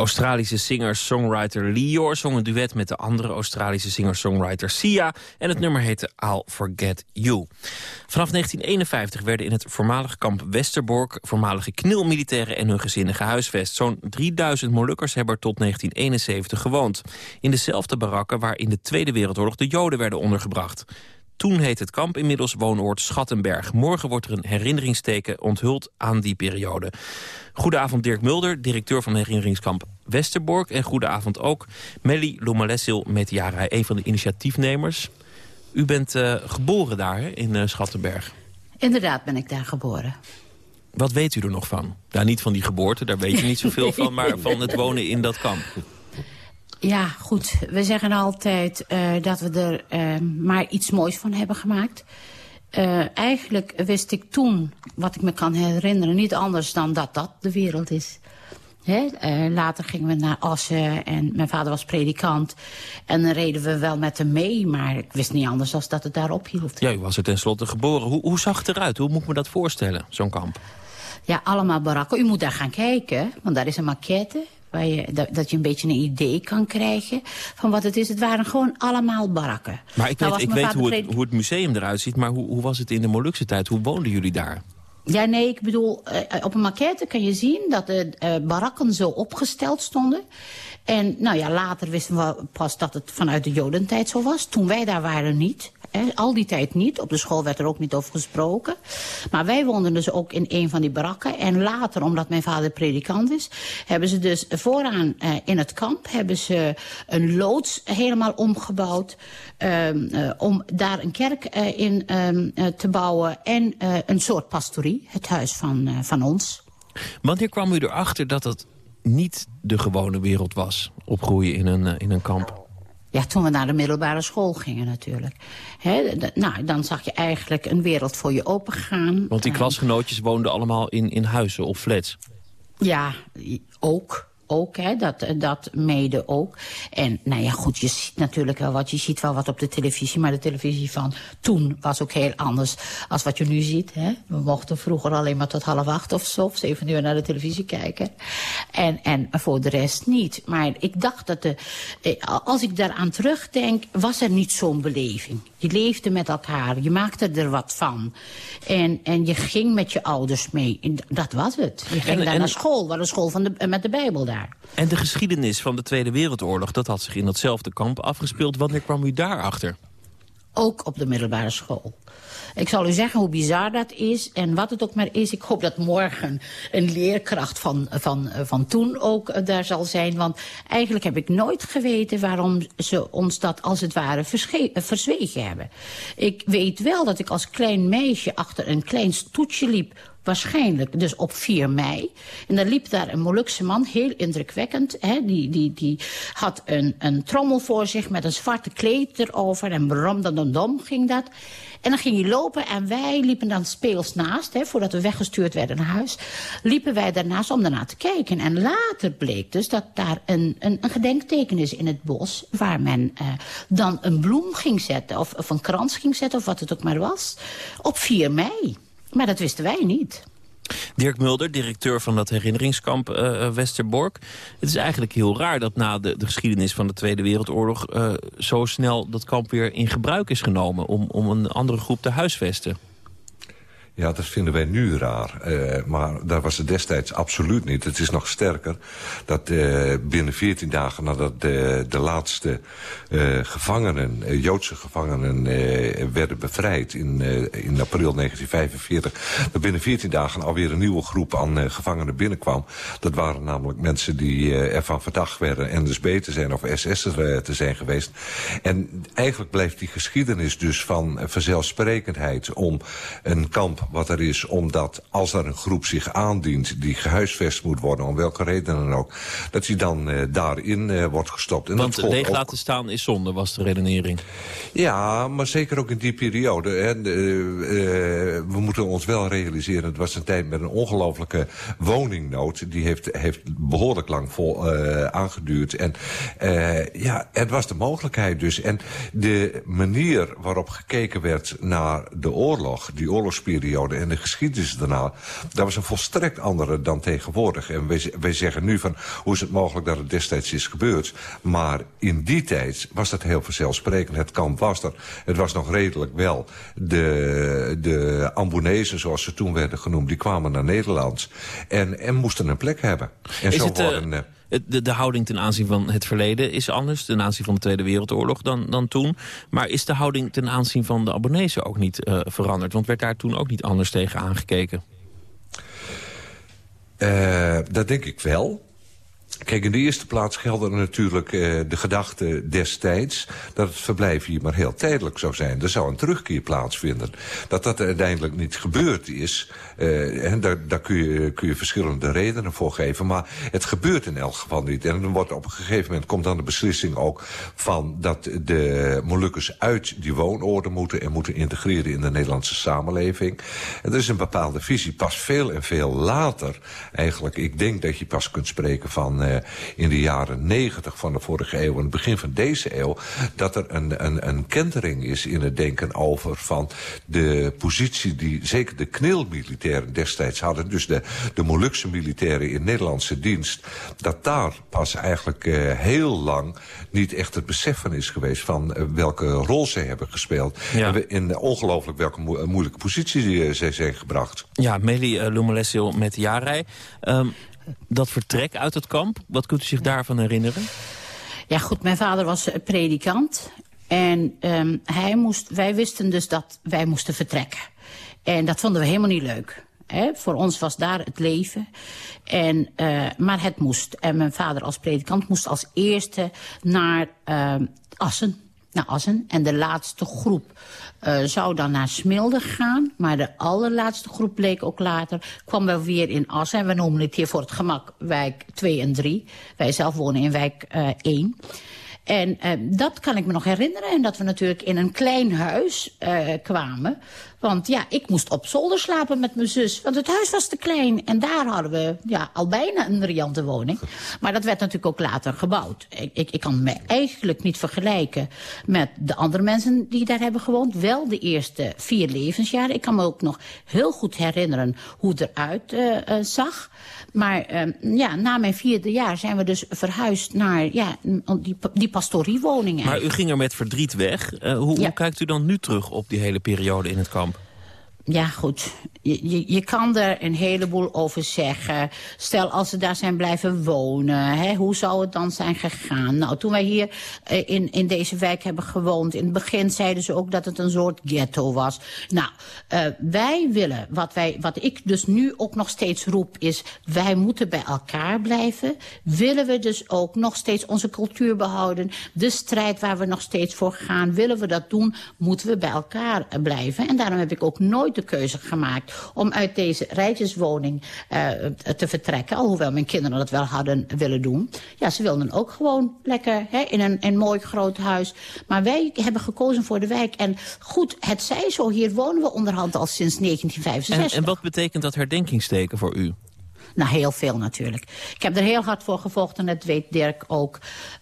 Australische singer-songwriter Lior zong een duet met de andere Australische singer-songwriter Sia. En het nummer heette I'll Forget You. Vanaf 1951 werden in het voormalige kamp Westerbork... voormalige knilmilitairen en hun gezinnen gehuisvest. Zo'n 3000 Molukkers hebben er tot 1971 gewoond. In dezelfde barakken waar in de Tweede Wereldoorlog de Joden werden ondergebracht. Toen heet het kamp inmiddels woonoord Schattenberg. Morgen wordt er een herinneringsteken onthuld aan die periode. Goedenavond Dirk Mulder, directeur van herinneringskamp Westerbork. En goedenavond ook Melly Lomalessil Metiara, een van de initiatiefnemers. U bent uh, geboren daar hè, in uh, Schattenberg. Inderdaad ben ik daar geboren. Wat weet u er nog van? Nou, niet van die geboorte, daar weet je niet zoveel van... maar van het wonen in dat kamp. Ja, goed. We zeggen altijd uh, dat we er uh, maar iets moois van hebben gemaakt. Uh, eigenlijk wist ik toen, wat ik me kan herinneren, niet anders dan dat dat de wereld is. Hè? later gingen we naar Assen en mijn vader was predikant. En dan reden we wel met hem mee, maar ik wist niet anders dan dat het daar ophield. Ja, u was er tenslotte geboren. Hoe, hoe zag het eruit? Hoe moet ik me dat voorstellen, zo'n kamp? Ja, allemaal barakken. U moet daar gaan kijken, want daar is een maquette waar je, dat, dat, je een beetje een idee kan krijgen van wat het is. Het waren gewoon allemaal barakken. Maar ik nou weet, ik weet hoe, het, hoe het museum eruit ziet, maar hoe, hoe was het in de Molukse tijd? Hoe woonden jullie daar? Ja, nee, ik bedoel, uh, op een maquette kan je zien dat de uh, barakken zo opgesteld stonden. En nou ja, later wisten we pas dat het vanuit de jodentijd zo was. Toen wij daar waren niet. Al die tijd niet. Op de school werd er ook niet over gesproken. Maar wij woonden dus ook in een van die barakken. En later, omdat mijn vader predikant is... hebben ze dus vooraan uh, in het kamp... hebben ze een loods helemaal omgebouwd... Um, uh, om daar een kerk uh, in um, te bouwen... en een soort pastorie, het huis van, van ons. Wanneer kwam u erachter dat het niet de gewone wereld was... opgroeien in een, in een kamp? Ja, toen we naar de middelbare school gingen natuurlijk. He, nou, dan zag je eigenlijk een wereld voor je opengaan. Want die klasgenootjes woonden allemaal in, in huizen of flats? Ja, ook ook, hè, dat, dat mede ook. En nou ja, goed, je ziet natuurlijk wel wat. Je ziet wel wat op de televisie, maar de televisie van toen was ook heel anders als wat je nu ziet. Hè. We mochten vroeger alleen maar tot half acht of zo, of zeven uur naar de televisie kijken. En, en voor de rest niet. Maar ik dacht dat de, eh, als ik daaraan terugdenk, was er niet zo'n beleving. Je leefde met elkaar, je maakte er wat van. En, en je ging met je ouders mee. En dat was het. Je ging en, daar en, naar school, waar de school van de, met de Bijbel daar. En de geschiedenis van de Tweede Wereldoorlog, dat had zich in datzelfde kamp afgespeeld. Wanneer kwam u daarachter? Ook op de middelbare school. Ik zal u zeggen hoe bizar dat is en wat het ook maar is. Ik hoop dat morgen een leerkracht van, van, van toen ook daar zal zijn. Want eigenlijk heb ik nooit geweten waarom ze ons dat als het ware verzwegen hebben. Ik weet wel dat ik als klein meisje achter een klein stoetje liep waarschijnlijk dus op 4 mei. En dan liep daar een Molukse man, heel indrukwekkend. Hè, die, die, die had een, een trommel voor zich met een zwarte kleed erover. En brom dan dom ging dat. En dan ging hij lopen en wij liepen dan speels naast, hè, voordat we weggestuurd werden naar huis, liepen wij daarnaast om daarna te kijken. En later bleek dus dat daar een, een, een gedenkteken is in het bos, waar men uh, dan een bloem ging zetten, of, of een krans ging zetten, of wat het ook maar was, op 4 mei. Maar dat wisten wij niet. Dirk Mulder, directeur van dat herinneringskamp uh, Westerbork. Het is eigenlijk heel raar dat na de, de geschiedenis van de Tweede Wereldoorlog... Uh, zo snel dat kamp weer in gebruik is genomen om, om een andere groep te huisvesten. Ja, dat vinden wij nu raar. Uh, maar daar was het destijds absoluut niet. Het is nog sterker dat uh, binnen 14 dagen nadat de, de laatste gevangenen, Joodse gevangenen, werden bevrijd in, in april 1945, dat binnen 14 dagen alweer een nieuwe groep aan gevangenen binnenkwam. Dat waren namelijk mensen die ervan verdacht werden NSB te zijn of SS'er te zijn geweest. En eigenlijk blijft die geschiedenis dus van vanzelfsprekendheid om een kamp wat er is... omdat als er een groep zich aandient die gehuisvest moet worden... om welke reden dan ook, dat hij dan uh, daarin uh, wordt gestopt. En Want leeg ook... laten staan is zonde, was de redenering. Ja, maar zeker ook in die periode. Hè. De, uh, we moeten ons wel realiseren... het was een tijd met een ongelofelijke woningnood. Die heeft, heeft behoorlijk lang vol aangeduurd. En ja, het was de mogelijkheid dus. En de manier waarop gekeken werd naar de oorlog... die oorlogsperiode en de geschiedenis daarna... dat was een volstrekt andere dan tegenwoordig. En wij, wij zeggen nu van, hoe is het mogelijk dat het destijds is gebeurd? Maar in die tijd was dat heel vanzelfsprekend. Het kamp was er. Het was nog redelijk wel. De, de Ambonezen, zoals ze toen werden genoemd, die kwamen naar Nederland. En, en moesten een plek hebben. En is zo het, worden... Uh de, de houding ten aanzien van het verleden is anders... ten aanzien van de Tweede Wereldoorlog dan, dan toen. Maar is de houding ten aanzien van de Abonezen ook niet uh, veranderd? Want werd daar toen ook niet anders tegen aangekeken? Uh, dat denk ik wel. Kijk, in de eerste plaats gelden natuurlijk uh, de gedachte destijds... dat het verblijf hier maar heel tijdelijk zou zijn. Er zou een terugkeer plaatsvinden. Dat dat uiteindelijk niet gebeurd is... En daar, daar kun, je, kun je verschillende redenen voor geven. Maar het gebeurt in elk geval niet. En dan wordt op een gegeven moment komt dan de beslissing ook... van dat de Molukkers uit die woonoorden moeten... en moeten integreren in de Nederlandse samenleving. En er is een bepaalde visie. Pas veel en veel later eigenlijk. Ik denk dat je pas kunt spreken van uh, in de jaren negentig van de vorige eeuw... en het begin van deze eeuw... dat er een, een, een kentering is in het denken over van de positie die zeker de knilmilitairen destijds hadden... dus de, de Molukse militairen in Nederlandse dienst... dat daar pas eigenlijk uh, heel lang niet echt het besef van is geweest... van uh, welke rol ze hebben gespeeld... Ja. en in ongelooflijk welke mo moeilijke positie ze zijn gebracht. Ja, Meli uh, Lumelessil met Jarij. Um, dat vertrek uit het kamp, wat kunt u zich daarvan herinneren? Ja goed, mijn vader was predikant. En um, hij moest, wij wisten dus dat wij moesten vertrekken. En dat vonden we helemaal niet leuk. He, voor ons was daar het leven. En, uh, maar het moest. En mijn vader als predikant moest als eerste naar uh, Assen naar Assen. En de laatste groep uh, zou dan naar Smilde gaan. Maar de allerlaatste groep bleek ook later. kwam wel weer in Assen. En we noemen het hier voor het gemak wijk 2 en 3. Wij zelf wonen in wijk uh, 1. En uh, dat kan ik me nog herinneren. En dat we natuurlijk in een klein huis kwamen. Want ja, ik moest op zolder slapen met mijn zus. Want het huis was te klein. En daar hadden we ja, al bijna een riante woning. Maar dat werd natuurlijk ook later gebouwd. Ik, ik, ik kan me eigenlijk niet vergelijken met de andere mensen die daar hebben gewoond. Wel de eerste vier levensjaren. Ik kan me ook nog heel goed herinneren hoe het eruit uh, uh, zag. Maar uh, ja, na mijn vierde jaar zijn we dus verhuisd naar ja, die, die pastoriewoningen. Maar u ging er met verdriet weg. Uh, hoe, ja. hoe kijkt u dan nu terug op die hele periode in het kamp? Ja, goed. Je, je, je, kan er een heleboel over zeggen. Stel, als ze daar zijn blijven wonen, hè, hoe zou het dan zijn gegaan? Nou, toen wij hier uh, in, in deze wijk hebben gewoond... in het begin zeiden ze ook dat het een soort ghetto was. Nou, uh, wij willen, wat, wij, wat ik dus nu ook nog steeds roep, is... wij moeten bij elkaar blijven. Willen we dus ook nog steeds onze cultuur behouden? De strijd waar we nog steeds voor gaan, willen we dat doen... moeten we bij elkaar blijven. En daarom heb ik ook nooit de keuze gemaakt om uit deze rijtjeswoning uh, te vertrekken. Alhoewel mijn kinderen dat wel hadden willen doen. Ja, ze wilden ook gewoon lekker hè, in een, een mooi groot huis. Maar wij hebben gekozen voor de wijk. En goed, het zij zo, hier wonen we onderhand al sinds 1965. En, en wat betekent dat herdenkingsteken voor u? Nou, heel veel natuurlijk. Ik heb er heel hard voor gevochten, dat weet Dirk ook.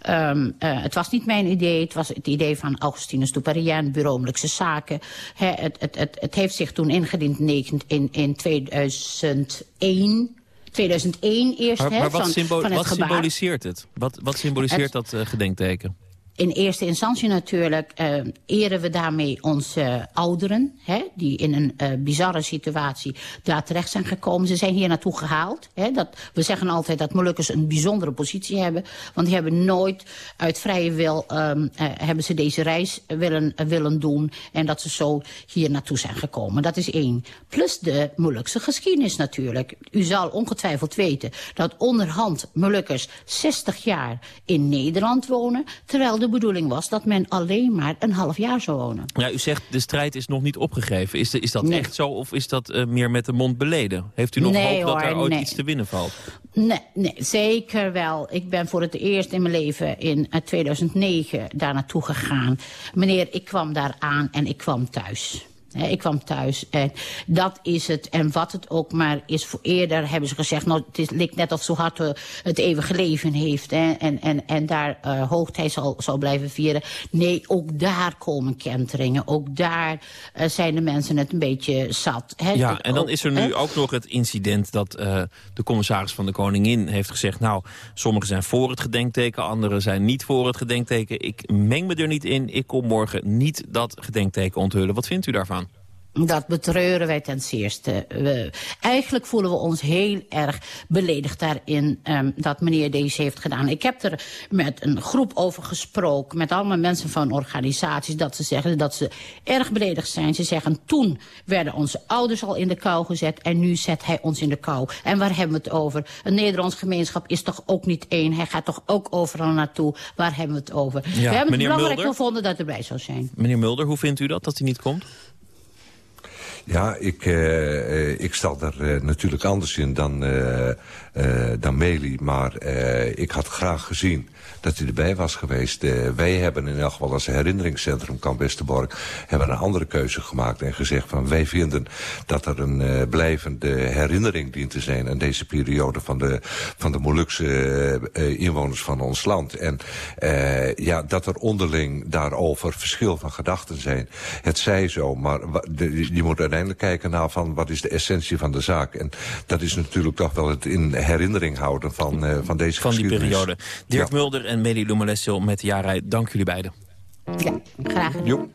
Um, uh, het was niet mijn idee, het was het idee van Augustinus Duparian, Bureau Zaken. He, het, het, het, het heeft zich toen ingediend in, in 2001... 2001 eerst, maar, hè, maar wat, van, wat symboliseert het? Wat, wat symboliseert dat uh, gedenkteken? In eerste instantie natuurlijk uh, eren we daarmee onze ouderen... Hè, die in een uh, bizarre situatie daar terecht zijn gekomen. Ze zijn hier naartoe gehaald. Hè, dat, we zeggen altijd dat Molukkers een bijzondere positie hebben. Want die hebben nooit uit vrije wil um, uh, hebben ze deze reis willen, willen doen... en dat ze zo hier naartoe zijn gekomen. Dat is één. Plus de Molukse geschiedenis natuurlijk. U zal ongetwijfeld weten dat onderhand Molukkers 60 jaar in Nederland wonen... terwijl de bedoeling was dat men alleen maar een half jaar zou wonen. Ja, u zegt de strijd is nog niet opgegeven. Is, de, is dat Nee. echt zo of is dat uh, meer met de mond beleden? Heeft u nog Nee, hoop dat er ooit nee. iets te winnen valt? Nee, nee, zeker wel. Ik ben voor het eerst in mijn leven in eh, 2009 daar naartoe gegaan. Meneer, ik kwam daar aan en ik kwam thuis. Ik kwam thuis en dat is het. En wat het ook maar is voor eerder hebben ze gezegd... nou, het lijkt net of zo hard eh, het eeuwige leven heeft... En, en, en daar uh, hoogtijd zal, zal blijven vieren. Nee, ook daar komen kenteringen. Ook daar uh, zijn de mensen het een beetje zat. Ja, en dan ook, is er nu ook nog het incident dat uh, de commissaris van de Koningin heeft gezegd... nou, sommigen zijn voor het gedenkteken, anderen zijn niet voor het gedenkteken. Ik meng me er niet in, ik kom morgen niet dat gedenkteken onthullen. Wat vindt u daarvan? Dat betreuren wij ten zeerste. We, eigenlijk voelen we ons heel erg beledigd daarin um, dat meneer deze heeft gedaan. Ik heb er met een groep over gesproken, met allemaal mensen van organisaties, dat ze zeggen dat ze erg beledigd zijn. Ze zeggen, toen werden onze ouders al in de kou gezet en nu zet hij ons in de kou. En waar hebben we het over? Een Nederlands gemeenschap is toch ook niet één? Hij gaat toch ook overal naartoe? Waar hebben we het over? Ja, we hebben het belangrijk Mulder? gevonden dat hij erbij zou zijn. Meneer Mulder, hoe vindt u dat, dat hij niet komt? Ja, ik, uh, ik sta er uh, natuurlijk anders in dan, uh, dan Meli. Maar ik had graag gezien dat hij erbij was geweest. wij hebben in elk geval als herinneringscentrum Kamp Westerbork... hebben een andere keuze gemaakt en gezegd van... wij vinden dat er een blijvende herinnering dient te zijn... aan deze periode van de, van de Molukse inwoners van ons land. En ja, dat er onderling daarover verschil van gedachten zijn. Het zij zo, maar de, je moet uiteindelijk kijken naar van wat is de essentie van de zaak. En dat is natuurlijk toch wel het in herinnering houden van, van deze Van die geschiedenis. periode. Dirk ja. Mulder en Meli Lumelessel met de Jarij, dank jullie beiden. Ja, graag. Jo.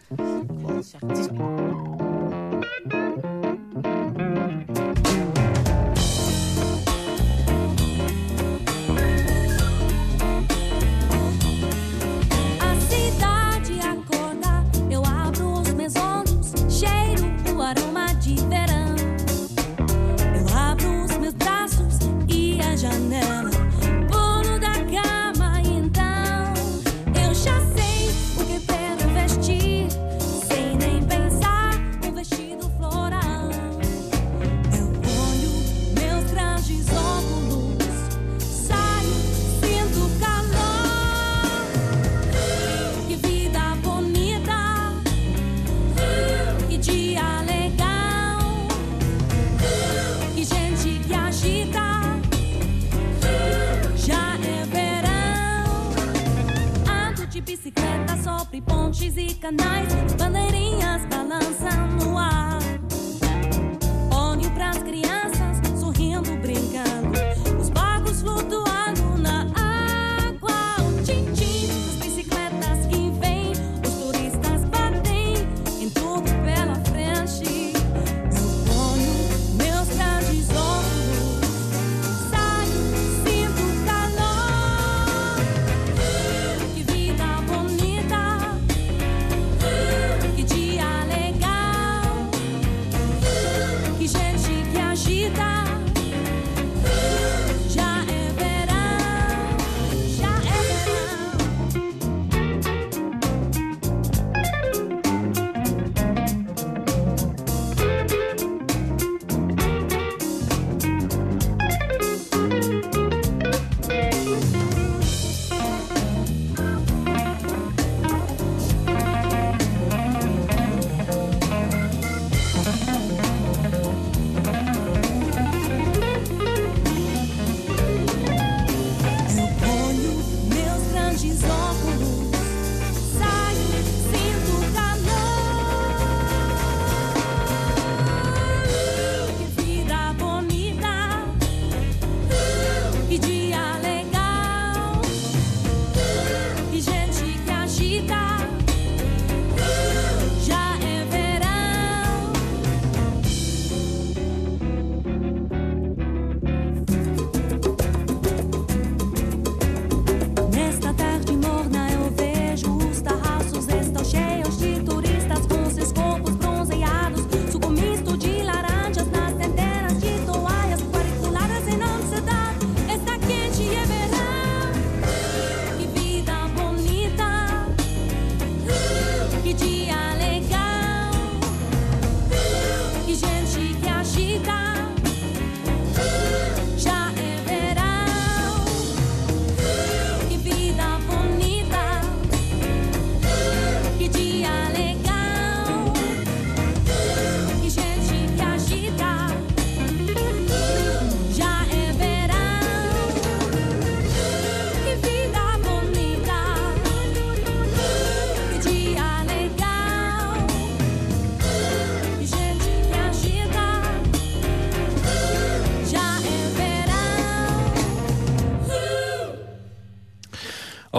Bicicleta sobre pontes e canais, bandeirinhas balançam no ar. Olho pras crianças sorrindo, brincando, os barcos flutuando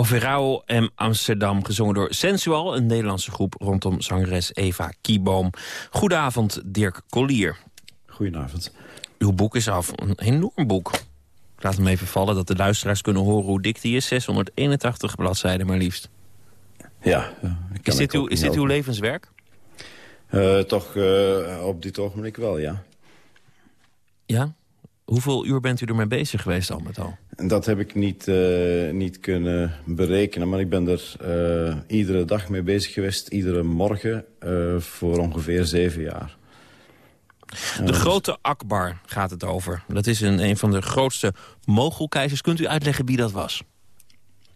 Overao en Amsterdam, gezongen door Sensual... een Nederlandse groep rondom zangeres Eva Kieboom. Goedenavond, Dirk Collier. Goedenavond. Uw boek is af, een enorm boek. Ik laat hem even vallen, dat de luisteraars kunnen horen hoe dik die is. 681 bladzijden maar liefst. Ja. Is dit, uw, is dit uw levenswerk? Uh, toch uh, op dit ogenblik wel, ja. Ja? Hoeveel uur bent u ermee bezig geweest al met al? Dat heb ik niet, uh, niet kunnen berekenen, maar ik ben er iedere dag mee bezig geweest. Iedere morgen voor ongeveer zeven jaar. De grote Akbar gaat het over. Dat is een, een van de grootste mogolkeizers. Kunt u uitleggen wie dat was?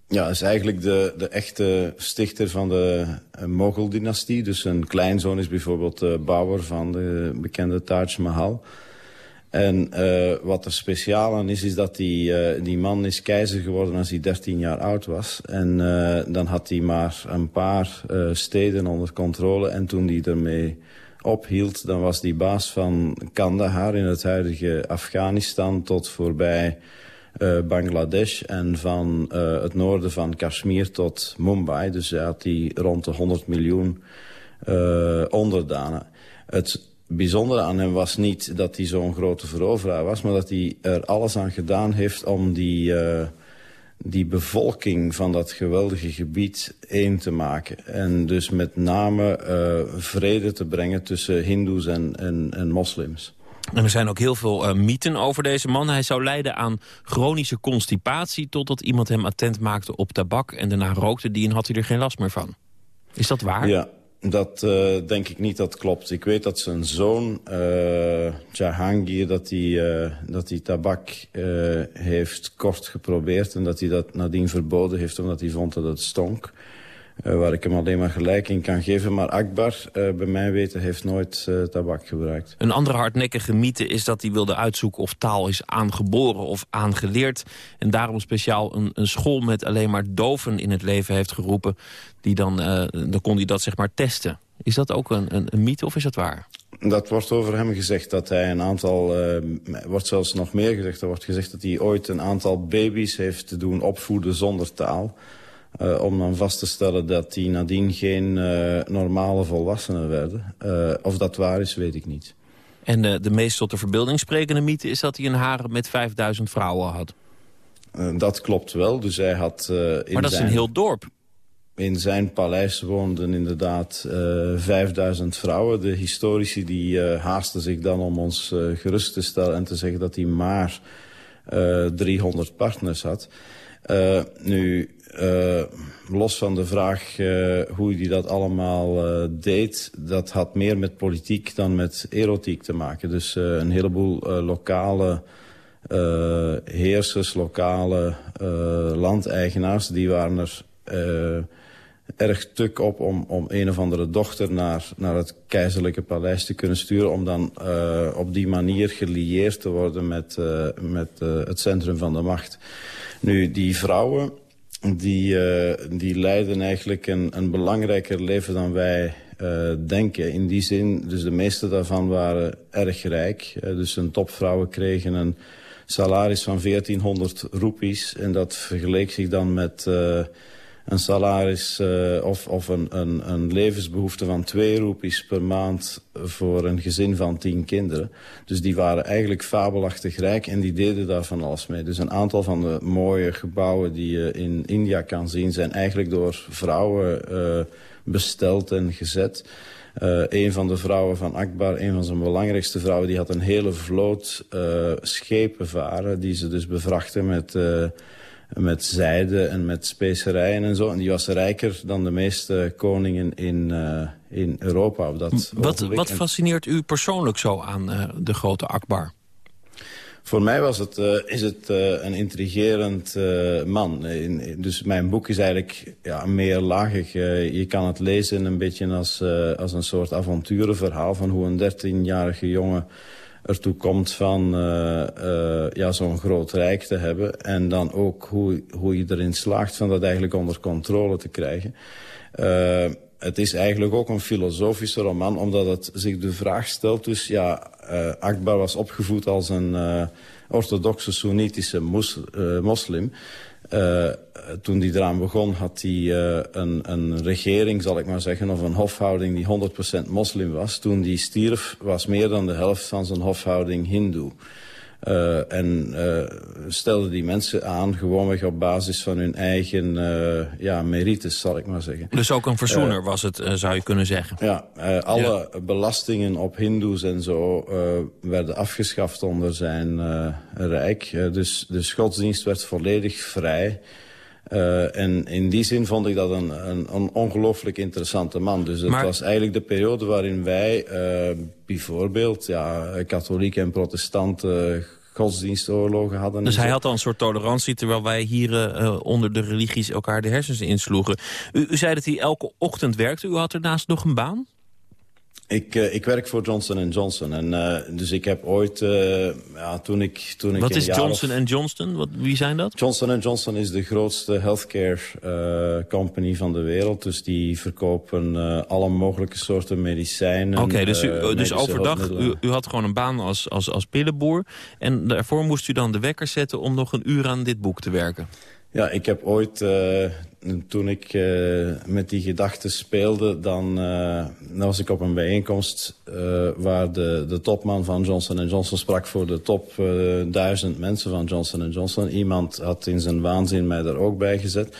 Ja, is eigenlijk de, de echte stichter van de Mogul-dynastie. Dus een kleinzoon is bijvoorbeeld de bouwer van de bekende Taj Mahal. En uh, wat er speciaal aan is, is dat die, uh, die man is keizer geworden als hij 13 jaar oud was. En dan had hij maar een paar steden onder controle. En toen hij ermee ophield, dan was die baas van Kandahar in het huidige Afghanistan tot voorbij uh, Bangladesh en van uh, het noorden van Kashmir tot Mumbai. Dus hij had die rond de 100 miljoen uh, onderdanen. Het bijzondere aan hem was niet dat hij zo'n grote veroveraar was... maar dat hij er alles aan gedaan heeft om die, die bevolking van dat geweldige gebied één te maken. En dus met name vrede te brengen tussen hindoes en, en, en moslims. En er zijn ook heel veel uh, mythen over deze man. Hij zou lijden aan chronische constipatie... totdat iemand hem attent maakte op tabak en daarna rookte die... en had hij er geen last meer van. Is dat waar? Ja, dat uh, denk ik niet dat klopt. Ik weet dat zijn zoon, uh, Jahangir, dat hij, dat hij tabak heeft kort geprobeerd... en dat hij dat nadien verboden heeft omdat hij vond dat het stonk. Uh, waar ik hem alleen maar gelijk in kan geven. Maar Akbar, uh, bij mijn weten, heeft nooit uh, tabak gebruikt. Een andere hardnekkige mythe is dat hij wilde uitzoeken... of taal is aangeboren of aangeleerd. En daarom speciaal een, een school met alleen maar doven in het leven heeft geroepen. Die dan, dan kon hij dat zeg maar testen. Is dat ook een, een, een mythe of is dat waar? Dat wordt over hem gezegd dat hij een aantal... wordt zelfs nog meer gezegd. Er wordt gezegd dat hij ooit een aantal baby's heeft doen opvoeden zonder taal... Uh, om dan vast te stellen dat die nadien geen uh, normale volwassenen werden. Uh, of dat waar is, weet ik niet. En de meest tot de verbeelding sprekende mythe is dat hij een harem met 5000 vrouwen had. dat klopt wel. Dus hij had, in maar dat zijn, is een heel dorp. In zijn paleis woonden inderdaad 5000 vrouwen. De historici die haasten zich dan om ons gerust te stellen... en te zeggen dat hij maar 300 partners had. Nu, uh, los van de vraag uh, hoe hij dat allemaal uh, deed... dat had meer met politiek dan met erotiek te maken. Dus een heleboel lokale heersers, lokale landeigenaars... die waren er erg tuk op om, om een of andere dochter naar, naar het keizerlijke paleis te kunnen sturen... om dan op die manier gelieerd te worden met, met het centrum van de macht. Nu, die vrouwen die, die leiden eigenlijk een, een belangrijker leven dan wij denken. In die zin, dus de meeste daarvan waren erg rijk. Dus een topvrouwen kregen een salaris van 1400 roepies. En dat vergeleek zich dan met een salaris uh, of, of een, een, een levensbehoefte van twee roepies per maand voor een gezin van tien kinderen. Dus die waren eigenlijk fabelachtig rijk en die deden daar van alles mee. Dus een aantal van de mooie gebouwen die je in India kan zien zijn eigenlijk door vrouwen uh, besteld en gezet. Uh, een van de vrouwen van Akbar, een van zijn belangrijkste vrouwen... die had een hele vloot schepen varen... die ze dus bevrachten met met zijde en met specerijen en zo. En die was rijker dan de meeste koningen in, uh, in Europa. Op dat wat, wat fascineert u persoonlijk zo aan uh, de grote Akbar? Voor mij was het, uh, is het een intrigerend man. In, dus mijn boek is eigenlijk ja, meerlagig. je kan het lezen een beetje als, als een soort avonturenverhaal... van hoe een 13-jarige jongen ertoe komt van uh, uh, ja, zo'n groot rijk te hebben. En dan ook hoe, hoe je erin slaagt van dat eigenlijk onder controle te krijgen. Uh, het is eigenlijk ook een filosofische roman, omdat het zich de vraag stelt... dus ja, Akbar was opgevoed als een orthodoxe Soenitische mos, moslim... Uh, toen hij eraan begon had hij uh, een, een regering, zal ik maar zeggen... of een hofhouding die 100% moslim was. Toen die stierf was meer dan de helft van zijn hofhouding hindoe. Uh, en uh, stelde die mensen aan gewoonweg op basis van hun eigen uh, ja, merites, zal ik maar zeggen. Dus ook een verzoener was het, zou je kunnen zeggen? Ja, alle ja. belastingen op hindoes en zo werden afgeschaft onder zijn rijk. dus, dus godsdienst werd volledig vrij. Uh, en in die zin vond ik dat een, een, een ongelooflijk interessante man. Dus het Maar- was eigenlijk de periode waarin wij uh, bijvoorbeeld ja, katholieken en protestanten godsdienstoorlogen hadden. Dus hij had al een soort tolerantie... terwijl wij hier eh, eh, onder de religies elkaar de hersens insloegen. U, u zei dat hij elke ochtend werkte. U had daarnaast nog een baan? Ik, uh, ik werk voor Johnson Johnson. En, uh, dus ik heb ooit, uh, ja, toen ik, toen Wat is Johnson of- Johnson? Wat, wie zijn dat? Johnson Johnson is de grootste healthcare uh, company van de wereld. Dus die verkopen alle mogelijke soorten medicijnen. Oké, dus, u, dus overdag, u, u had gewoon een baan als, als, als pillenboer. En daarvoor moest u dan de wekker zetten om nog een uur aan dit boek te werken. Ja, ik heb ooit, uh, toen ik uh, met die gedachten speelde... Dan, uh, dan was ik op een bijeenkomst uh, waar de, de topman van Johnson Johnson sprak... voor de top duizend mensen van Johnson Johnson. Iemand had in zijn waanzin mij daar ook bij gezet.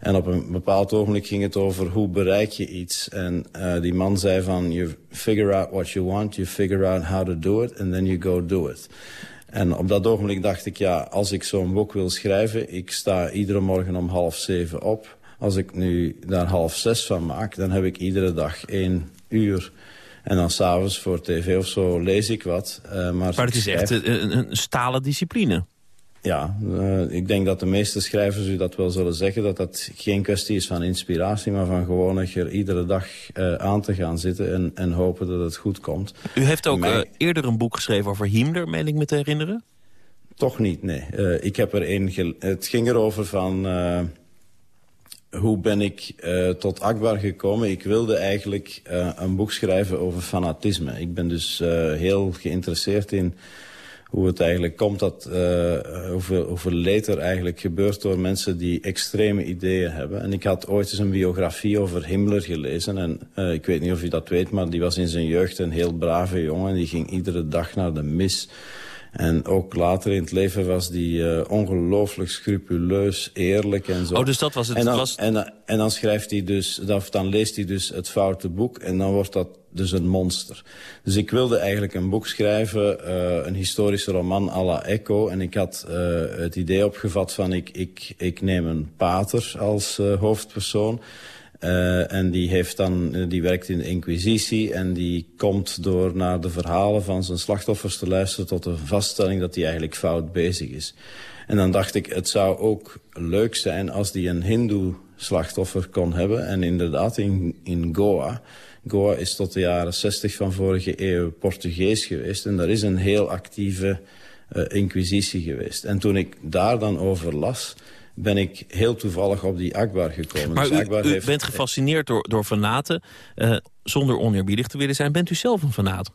En op een bepaald ogenblik ging het over hoe bereik je iets. En die man zei van, you figure out what you want... you figure out how to do it, and then you go do it. En op dat ogenblik dacht ik, ja, als ik zo'n boek wil schrijven... ik sta iedere morgen om half zeven op. Als ik nu daar half zes van maak, dan heb ik iedere dag één uur. En dan s'avonds voor tv of zo lees ik wat. Uh, maar Maar het is echt een, een, een stalen discipline. Ja, uh, ik denk dat de meeste schrijvers u dat wel zullen zeggen... dat dat geen kwestie is van inspiratie... maar van gewoon er iedere dag uh, aan te gaan zitten... En, en hopen dat het goed komt. U heeft ook Mij- uh, eerder een boek geschreven over Himmler, meen ik me te herinneren? Toch niet, nee. Ik heb er een... gel- Het ging erover van... Hoe ben ik tot Akbar gekomen? Ik wilde eigenlijk een boek schrijven over fanatisme. Ik ben dus heel geïnteresseerd in hoe het eigenlijk komt dat uh, hoeveel, hoeveel leed er eigenlijk gebeurt door mensen die extreme ideeën hebben. En ik had ooit eens een biografie over Himmler gelezen. En uh, ik weet niet of u dat weet, maar die was in zijn jeugd een heel brave jongen. Die ging iedere dag naar de mis. En ook later in het leven was die uh, ongelooflijk scrupuleus, eerlijk en zo. Oh, dus dat was het. En dan, was... en, en dan schrijft hij dus, dan, dan leest hij dus het foute boek en dan wordt dat dus een monster. Dus ik wilde eigenlijk een boek schrijven, uh, een historische roman à la Echo. En ik had uh, het idee opgevat van ik, ik, ik neem een pater als hoofdpersoon. Uh, en die, heeft dan, uh, die werkt in de inquisitie en die komt door naar de verhalen van zijn slachtoffers te luisteren tot de vaststelling dat hij eigenlijk fout bezig is. En dan dacht ik, het zou ook leuk zijn als die een hindoe slachtoffer kon hebben. En inderdaad, in, in Goa, Goa is tot de jaren 60 van vorige eeuw Portugees geweest. En daar is een heel actieve uh, inquisitie geweest. En toen ik daar dan over las, ben ik heel toevallig op die Akbar gekomen. Maar dus u, Akbar u heeft, bent gefascineerd door, door fanaten. Uh, zonder oneerbiedig te willen zijn, bent u zelf een fanaat?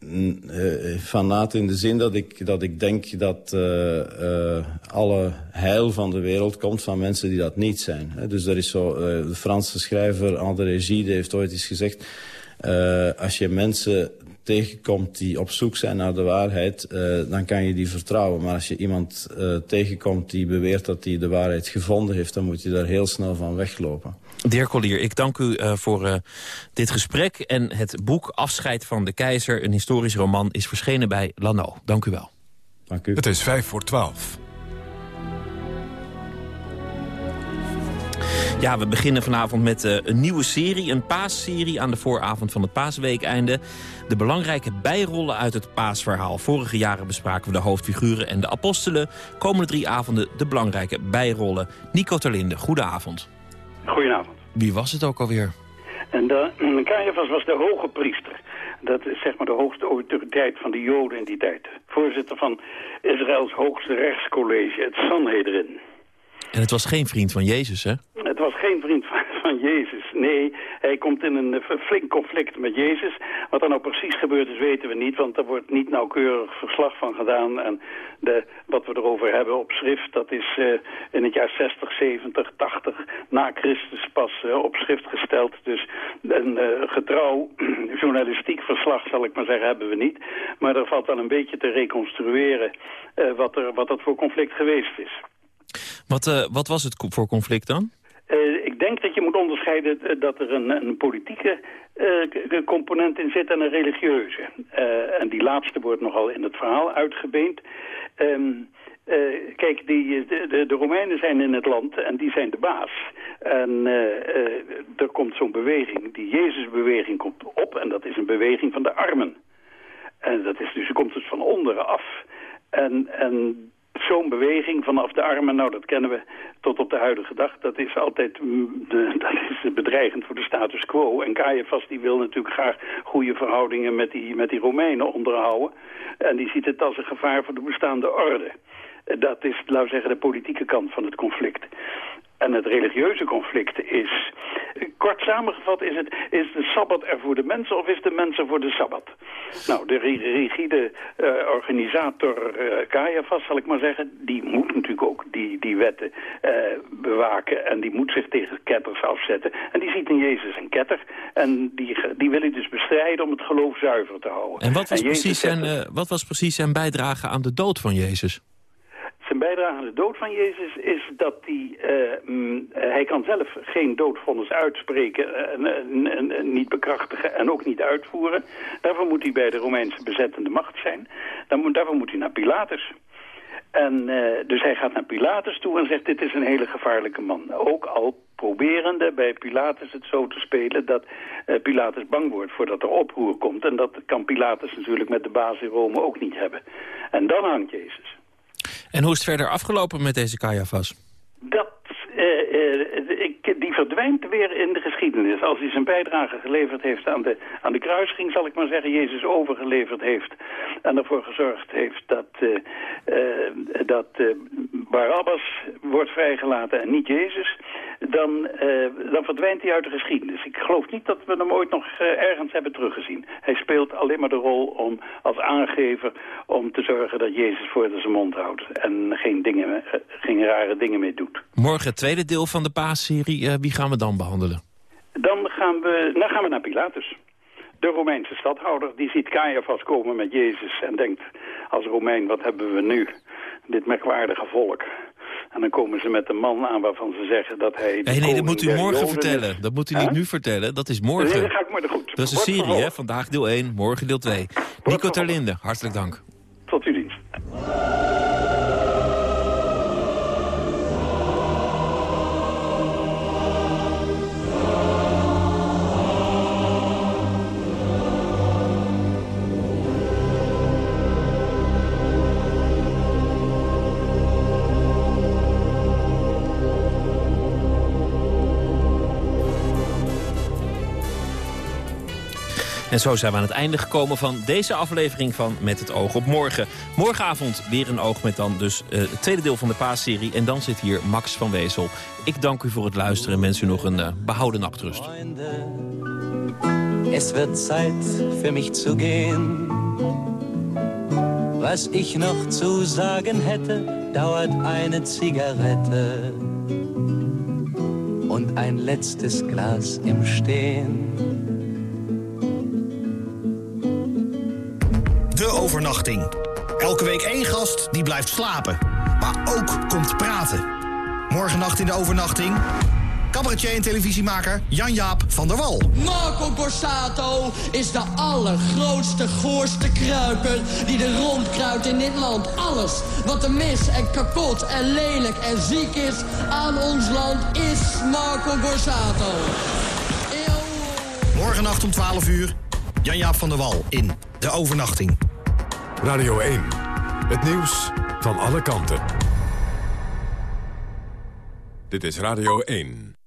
uh, fanaat in de zin dat ik, dat ik denk dat uh, uh, alle heil van de wereld komt van mensen die dat niet zijn. Dus er is zo, de Franse schrijver André Gide heeft ooit eens gezegd... Als je mensen tegenkomt die op zoek zijn naar de waarheid... Uh, dan kan je die vertrouwen. Maar als je iemand uh, tegenkomt die beweert dat hij de waarheid gevonden heeft... dan moet je daar heel snel van weglopen. De heer Collier, ik dank u uh, voor uh, dit gesprek. En het boek Afscheid van de Keizer, een historisch roman... is verschenen bij Lano. Dank u wel. Dank u. Het is vijf voor twaalf. Ja, we beginnen vanavond met uh, een nieuwe serie, een paasserie aan de vooravond van het paasweekeinde. De belangrijke bijrollen uit het paasverhaal. Vorige jaren bespraken we de hoofdfiguren en de apostelen. Komende drie avonden de belangrijke bijrollen. Nico Terlinde, goedenavond. Goedenavond. Wie was het ook alweer? En de, Caiaphas was de hoge priester. Dat is zeg maar de hoogste autoriteit van de Joden in die tijd. Voorzitter van Israëls hoogste rechtscollege, het Sanhedrin. En het was geen vriend van Jezus, hè? Het was geen vriend van, Jezus. Nee, hij komt in een flink conflict met Jezus. Wat er nou precies gebeurd is, weten we niet. Want er wordt niet nauwkeurig verslag van gedaan. En de, wat we erover hebben op schrift, dat is uh, in het jaar 60, 70, 80 na Christus pas uh, op schrift gesteld. Dus een getrouw journalistiek verslag, zal ik maar zeggen, hebben we niet. Maar er valt dan een beetje te reconstrueren wat, er, wat dat voor conflict geweest is. Wat, uh, wat was het voor conflict dan? Uh, ik denk dat je moet onderscheiden dat er een, een politieke uh, component in zit en een religieuze. en die laatste wordt nogal in het verhaal uitgebeend. Um, kijk, die, de, de, Romeinen zijn in het land en die zijn de baas. En er komt zo'n beweging, die Jezusbeweging komt op en dat is een beweging van de armen. En dat is dus, komt dus van onderen af. En, en zo'n beweging vanaf de armen, nou dat kennen we tot op de huidige dag. Dat is altijd mm, de, dat is bedreigend voor de status quo. En Caiaphas die wil natuurlijk graag goede verhoudingen met die, met die Romeinen onderhouden. En die ziet het als een gevaar voor de bestaande orde. Dat is, laten we zeggen, de politieke kant van het conflict. En het religieuze conflict is, kort samengevat, is, het, is de Sabbat er voor de mensen of is de mensen voor de Sabbat? Nou, de rigide uh, organisator uh, Caiaphas, zal ik maar zeggen, die moet natuurlijk ook die, die wetten uh, bewaken en die moet zich tegen ketters afzetten. En die ziet in Jezus een ketter en die, die wil hij dus bestrijden om het geloof zuiver te houden. En wat was, en precies, zijn, wat was precies zijn bijdrage aan de dood van Jezus? Bijdrage aan de dood van Jezus is dat hij... Uh, mm, hij kan zelf geen doodvonnis uitspreken, en, en, niet bekrachtigen en ook niet uitvoeren. Daarvoor moet hij bij de Romeinse bezettende macht zijn. Dan daarvoor moet hij naar Pilatus. En uh, dus hij gaat naar Pilatus toe en zegt dit is een hele gevaarlijke man. Ook al proberende bij Pilatus het zo te spelen dat uh, Pilatus bang wordt voordat er oproer komt. En dat kan Pilatus natuurlijk met de baas in Rome ook niet hebben. En dan hangt Jezus. En hoe is het verder afgelopen met deze Caiaphas? Dat, uh, uh, ik, verdwijnt weer in de geschiedenis. Als hij zijn bijdrage geleverd heeft aan de, aan de kruising, zal ik maar zeggen, Jezus overgeleverd heeft. En ervoor gezorgd heeft dat, uh, dat Barabbas wordt vrijgelaten en niet Jezus. Dan, dan verdwijnt hij uit de geschiedenis. Ik geloof niet dat we hem ooit nog ergens hebben teruggezien. Hij speelt alleen maar de rol om als aangever om te zorgen dat Jezus voor zijn mond houdt. En geen, dingen, geen rare dingen mee doet. Morgen het tweede deel van de paasserie. Wie gaan we dan behandelen? Dan gaan we, dan gaan we naar Pilatus. De Romeinse stadhouder die ziet Caiaphas komen met Jezus en denkt... als Romein, wat hebben we nu? Dit merkwaardige volk. En dan komen ze met een man aan waarvan ze zeggen dat hij... Nee, nee, dat moet u morgen vertellen. Dat moet u niet nu vertellen. Dat is morgen. Nee, dat ga ik maar goed. Dat is een serie, hè? Vandaag deel 1, morgen deel 2. Nico Terlinde, hartelijk dank. Tot uw dienst. En zo zijn we aan het einde gekomen van deze aflevering van Met het oog op morgen. Morgenavond weer een oog met dan dus uh, het tweede deel van de paasserie. En dan zit hier Max van Wezel. Ik dank u voor het luisteren en wens u nog een uh, behouden nachtrust. Es wird Zeit für mich zu gehen. Was ich noch zu sagen hätte, dauert eine Zigarette und ein letztes Glas im Stehen. Overnachting. Elke week één gast die blijft slapen, maar ook komt praten. Morgennacht in de overnachting. Cabaretier en televisiemaker Jan-Jaap van der Wal. Marco Borsato is de allergrootste, goorste kruiper die er rondkruipt in dit land. Alles wat er mis en kapot en lelijk en ziek is aan ons land is Marco Borsato. Morgennacht om 12 uur. Jan-Jaap van der Wal in De Overnachting. Radio 1. Het nieuws van alle kanten. Dit is Radio 1.